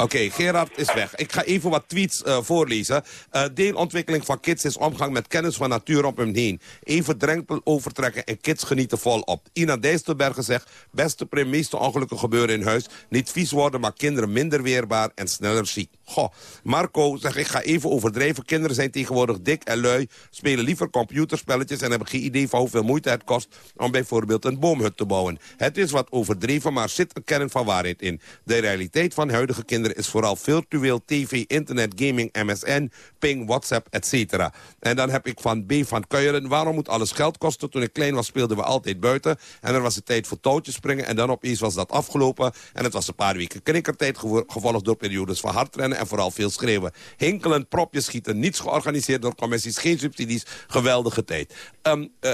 Oké, Gerard is weg. Ik ga even wat tweets eh, voorlezen. Eh, deelontwikkeling van kids is omgang met kennis van natuur om hem heen. Even drempel overtrekken en kids genieten volop. Ina Dijsselbergen zegt... beste prim, meeste ongelukken gebeuren in huis. Niet vies worden, maar kinderen minder weerbaar en sneller ziek. Goh, Marco zegt, ik ga even overdrijven. Kinderen zijn tegenwoordig dik en lui, spelen liever computerspelletjes... en hebben geen idee van hoeveel moeite het kost... om bijvoorbeeld een boomhut te bouwen. Het is wat overdreven, maar zit een kern van waarheid in. De realiteit van huidige kinderen is vooral virtueel tv, internet, gaming, MSN, ping, WhatsApp, etc. En dan heb ik van B van Kuieren... waarom moet alles geld kosten? Toen ik klein was speelden we altijd buiten... en er was de tijd voor touwtjes springen... en dan opeens was dat afgelopen... en het was een paar weken knikkertijd... gevo- gevolgd door periodes van hardrennen en vooral veel schreeuwen. Hinkelen, propjes schieten, niets georganiseerd door commissies... geen subsidies, geweldige tijd. Ehm, eh,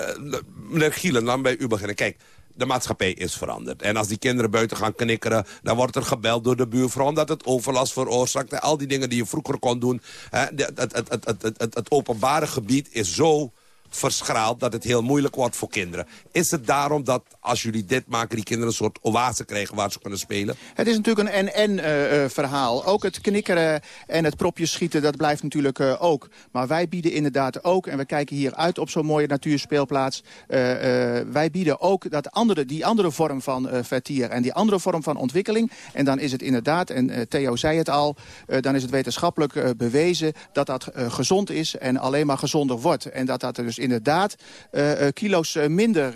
meneer Gielen, laat bij u beginnen. Kijk, de maatschappij is veranderd. En als die kinderen buiten gaan knikkeren... dan wordt er gebeld door de buurvrouw omdat het overlast veroorzaakt. En al die dingen die je vroeger kon doen. Hè, het, het, het openbare gebied is zo verschraald dat het heel moeilijk wordt voor kinderen. Is het daarom dat als jullie dit maken... die kinderen een soort oase krijgen waar ze kunnen spelen? Het is natuurlijk een en-en eh, eh. Ook het knikkeren en het propjes schieten, dat blijft natuurlijk eh, ook. Maar wij bieden inderdaad ook, en we kijken hier uit op zo'n mooie natuurspeelplaats... eh, wij bieden ook dat andere, die andere vorm van vertier en die andere vorm van ontwikkeling. En dan is het inderdaad, en Theo zei het al... dan is het wetenschappelijk bewezen dat dat gezond is en alleen maar gezonder wordt. En dat dat er dus inderdaad eh, eh, kilo's eh, minder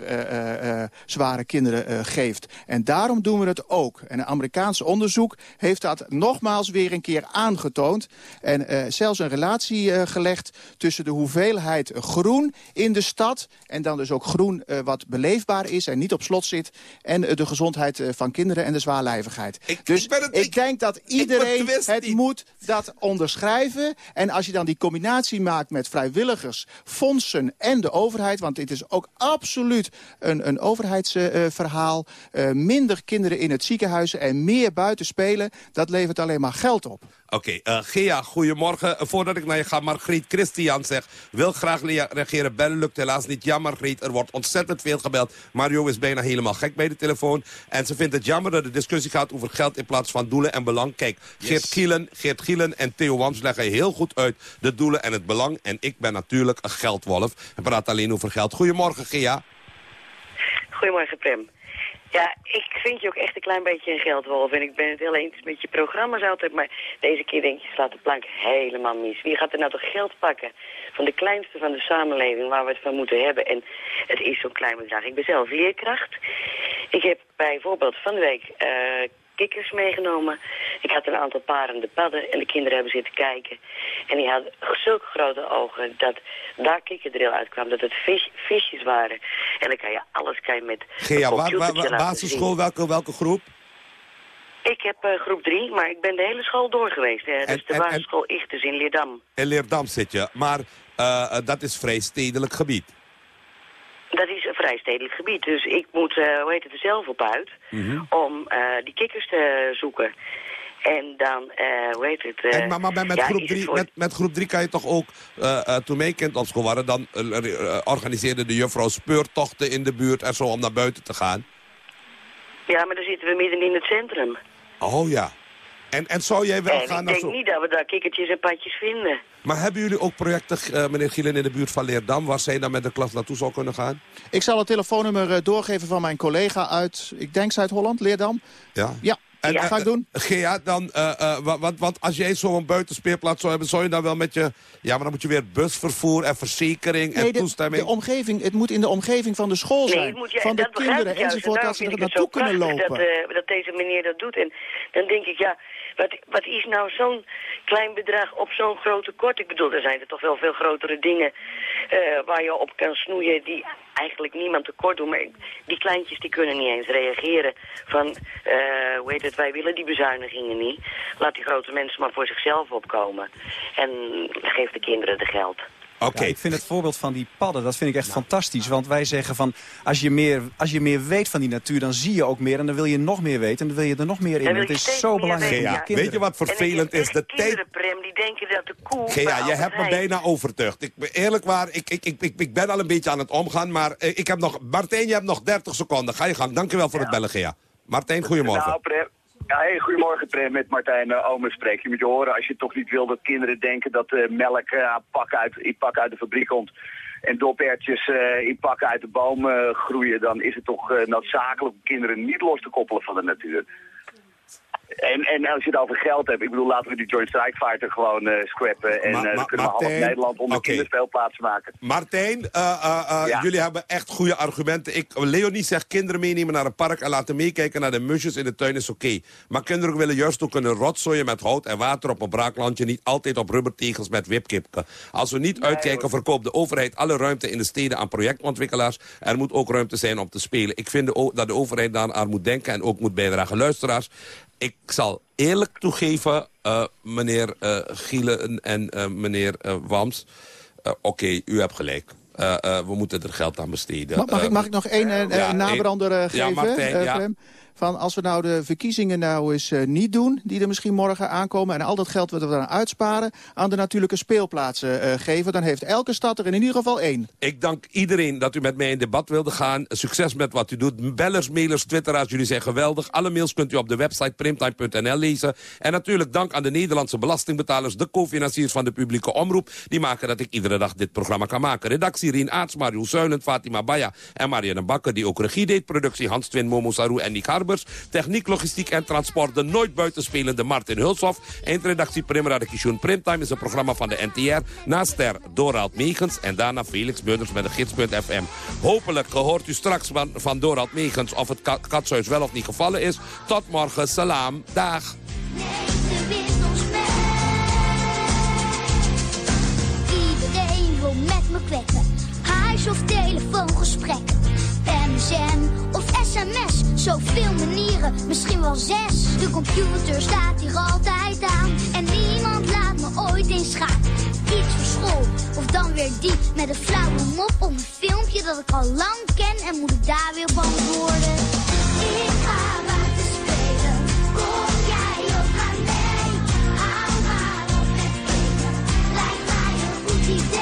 zware kinderen geeft. En daarom doen we het ook. En een Amerikaans onderzoek heeft dat nogmaals weer een keer aangetoond. En zelfs een relatie gelegd tussen de hoeveelheid groen in de stad... en dan dus ook groen wat beleefbaar is en niet op slot zit... en de gezondheid van kinderen en de zwaarlijvigheid. dus ik, denk dat iedereen het moet dat onderschrijven. En als je dan die combinatie maakt met vrijwilligers, fondsen en de overheid... want dit is ook absoluut een, een overheidsverhaal... Eh, minder kinderen in het ziekenhuis en meer buiten spelen... dat levert alleen maar geld op. Oké, eh, Gea, goedemorgen. Eh, voordat ik naar je ga, Margriet Christian zeg... wil graag rea- reageren, bellen lukt helaas niet. Ja, Margriet, er wordt ontzettend veel gebeld. Mario is bijna helemaal gek bij de telefoon. En ze vindt het jammer dat de discussie gaat over geld... in plaats van doelen en belang. Kijk, Geert, Gielen, Geert Gielen en Theo Wams leggen heel goed uit... de doelen en het belang. En ik ben natuurlijk een geldwolf. En praat alleen over geld. Goedemorgen, Gea. Goedemorgen, Prem. Ja, ik vind je ook echt een klein beetje een geldwolf. En ik ben het heel eens met je programma's altijd. Maar deze keer denk je, slaat de plank helemaal mis. Wie gaat er nou toch geld pakken? Van de kleinste van de samenleving waar we het van moeten hebben. En het is zo'n klein bedrag. Ik ben zelf leerkracht. Ik heb bijvoorbeeld van de week... eh, kikkers meegenomen. Ik had een aantal parende padden en de kinderen hebben zitten kijken. En die hadden zulke grote ogen dat daar kikkerdril uitkwam, dat het vis, visjes waren. En dan kan je alles kan je met Gea, waar, waar, waar- basisschool, welke, welke groep? Ik heb eh, groep drie, maar ik ben de hele school door geweest. Hè. Dus de en- en- basisschool Ichtes in Leerdam. In Leerdam zit je, maar eh, eh, dat is vrij stedelijk gebied. Dat is vrij stedelijk gebied, dus ik moet, eh, hoe heet het, er zelf op uit Mhm. om eh, die kikkers te zoeken. En dan, eh, hoe heet het... En, maar maar met, ja, groep drie, voor- met, met groep 3 kan je toch ook, toen mijn kind op school waren, dan organiseerde de juffrouw speurtochten in de buurt en zo om naar buiten te gaan. Ja, maar dan zitten we midden in het centrum. Oh ja. En, en zou jij wel en gaan ik naar denk zo... niet dat we daar kikkertjes en padjes vinden. Maar hebben jullie ook projecten, eh, meneer Gielen, in de buurt van Leerdam... waar zij dan met de klas naartoe zou kunnen gaan? Ik zal het telefoonnummer eh, doorgeven van mijn collega uit, ik denk Zuid-Holland, Leerdam. Ja. Ja, En, dat ga ik eh, doen. Gea, dan, eh, eh, wa- want, want als jij zo'n buitenspeelplaats zou hebben... zou je dan wel met je... Ja, maar dan moet je weer busvervoer en verzekering en de, toestemming... de omgeving, het moet in de omgeving van de school Nee, zijn. moet, ja, van de kinderen ik enzovoort, dat ze er vind ik het zo naartoe kunnen lopen. Dat, eh, dat deze meneer dat doet. En dan denk ik, ja, wat, wat is nou zo'n klein bedrag op zo'n groot tekort? Ik bedoel, er zijn er toch wel veel grotere dingen eh, waar je op kan snoeien die eigenlijk niemand tekort doen. Maar die kleintjes die kunnen niet eens reageren van, eh, hoe heet het, wij willen die bezuinigingen niet. Laat die grote mensen maar voor zichzelf opkomen. En geef de kinderen de geld. Oké. ik vind het voorbeeld van die padden, dat vind ik echt fantastisch. Want wij zeggen van, als je, meer, als je meer weet van die natuur, dan zie je ook meer. En dan wil je nog meer weten en dan wil je er nog meer in. Het is zo belangrijk weten, voor ja. Weet je wat vervelend is? De tijd... Prem, die denken dat de koe... Gea, je hebt me bijna overtuigd. Ik ben eerlijk waar, ik, ik, ik, ik, ik ben al een beetje aan het omgaan, maar eh, ik heb nog... Martijn, je hebt nog 30 seconden. Ga je gang. Dankjewel voor het bellen, Gea. Martijn, goedemorgen. Nou, ja, goedemorgen met Martijn uh, Omen spreek. Je moet je horen als je toch niet wil dat kinderen denken dat eh, melk eh, pak uit, in pak uit de fabriek komt. En dopertjes eh, in pakken uit de boom groeien, dan is het toch noodzakelijk om kinderen niet los te koppelen van de natuur. En, en als je het over geld hebt, ik bedoel, laten we die Joint Strike Fighter gewoon eh scrappen. En Ma- eh, ma- dan kunnen we half Nederland onder kinderspeelplaatsen maken. Martijn, eh, eh, eh, jullie hebben echt goede argumenten. Ik, Leonie zegt kinderen meenemen naar een park en laten meekijken naar de musjes in de tuin is oké. Maar kinderen willen juist ook kunnen rotzooien met hout en water op een braaklandje. Niet altijd op rubbertegels met wipkipken. Als we niet uitkijken verkoopt de overheid alle ruimte in de steden aan projectontwikkelaars. Er moet ook ruimte zijn om te spelen. Ik vind de dat de overheid daar aan moet denken en ook moet bijdragen. Luisteraars, ik zal eerlijk toegeven, eh, meneer eh Gielen en eh, meneer Wams... Oké, u hebt gelijk. We moeten er geld aan besteden. Mag, mag, ik, mag ik nog één ja, nabrander één- ja, geven, Martijn, ja. Van als we nou de verkiezingen nou eens eh, niet doen, die er misschien morgen aankomen... en al dat geld wat we eraan uitsparen, aan de natuurlijke speelplaatsen eh, geven... dan heeft elke stad er in ieder geval één. Ik dank iedereen dat u met mij in debat wilde gaan. Succes met wat u doet. Bellers, mailers, twitteraars, jullie zijn geweldig. Alle mails kunt u op de website primtime.nl lezen. En natuurlijk dank aan de Nederlandse belastingbetalers... de co-financiers van de publieke omroep. Die maken dat ik iedere dag dit programma kan maken. Redactie Rien Aarts, Mario Zuilen, Fatima Baya en Marianne Bakker... die ook regie deed. Productie Hans Twin, Momo Saru en Nick Techniek, logistiek en transport. De nooit buitenspelende Martin Hulshoff. Eindredactie Primera de Kishun Primtime is een programma van de NTR. Naast Ster Dorald Megens en daarna Felix Beurders met de gids.fm. Hopelijk hoort u straks van, van Dorald Megens of het ka- katshuis wel of niet gevallen is. Tot morgen. Salam. Dag. Iedereen wil met me kwetten. Huis- of telefoongesprekken. MSN sms. Zoveel manieren, misschien wel zes. De computer staat hier altijd aan. En niemand laat me ooit eens gaan. Iets voor school, of dan weer die met een flauwe mop. Of een filmpje dat ik al lang ken. En moet ik daar weer beantwoorden? Ik ga buiten spelen. Kom jij ook maar mee? Hou maar op met spelen. Lijkt mij een goed idee.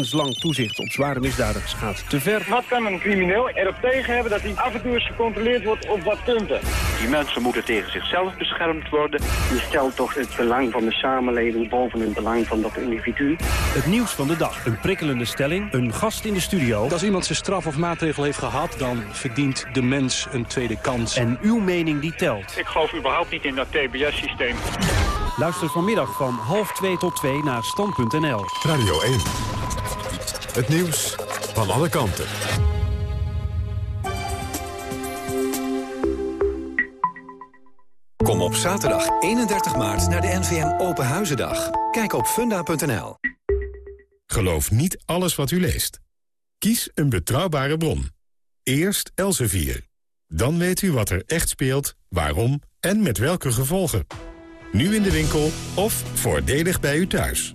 Levenslang toezicht op zware misdadigers gaat te ver. Wat kan een crimineel erop tegen hebben dat hij af en toe eens gecontroleerd wordt op wat punten? Die mensen moeten tegen zichzelf beschermd worden. Je stelt toch het belang van de samenleving boven het belang van dat individu. Het nieuws van de dag. Een prikkelende stelling. Een gast in de studio. Als iemand zijn straf of maatregel heeft gehad, dan verdient de mens een tweede kans. En uw mening die telt. Ik geloof überhaupt niet in dat TBS-systeem. Luister vanmiddag van half 2 tot 2 naar stand.nl. Radio 1. Het nieuws van alle kanten. Kom op zaterdag 31 maart naar de NVM Open Huizendag. Kijk op funda.nl. Geloof niet alles wat u leest. Kies een betrouwbare bron. Eerst Elsevier. Dan weet u wat er echt speelt, waarom en met welke gevolgen. Nu in de winkel of voordelig bij u thuis.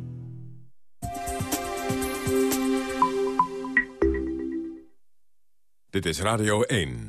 Dit is Radio 1.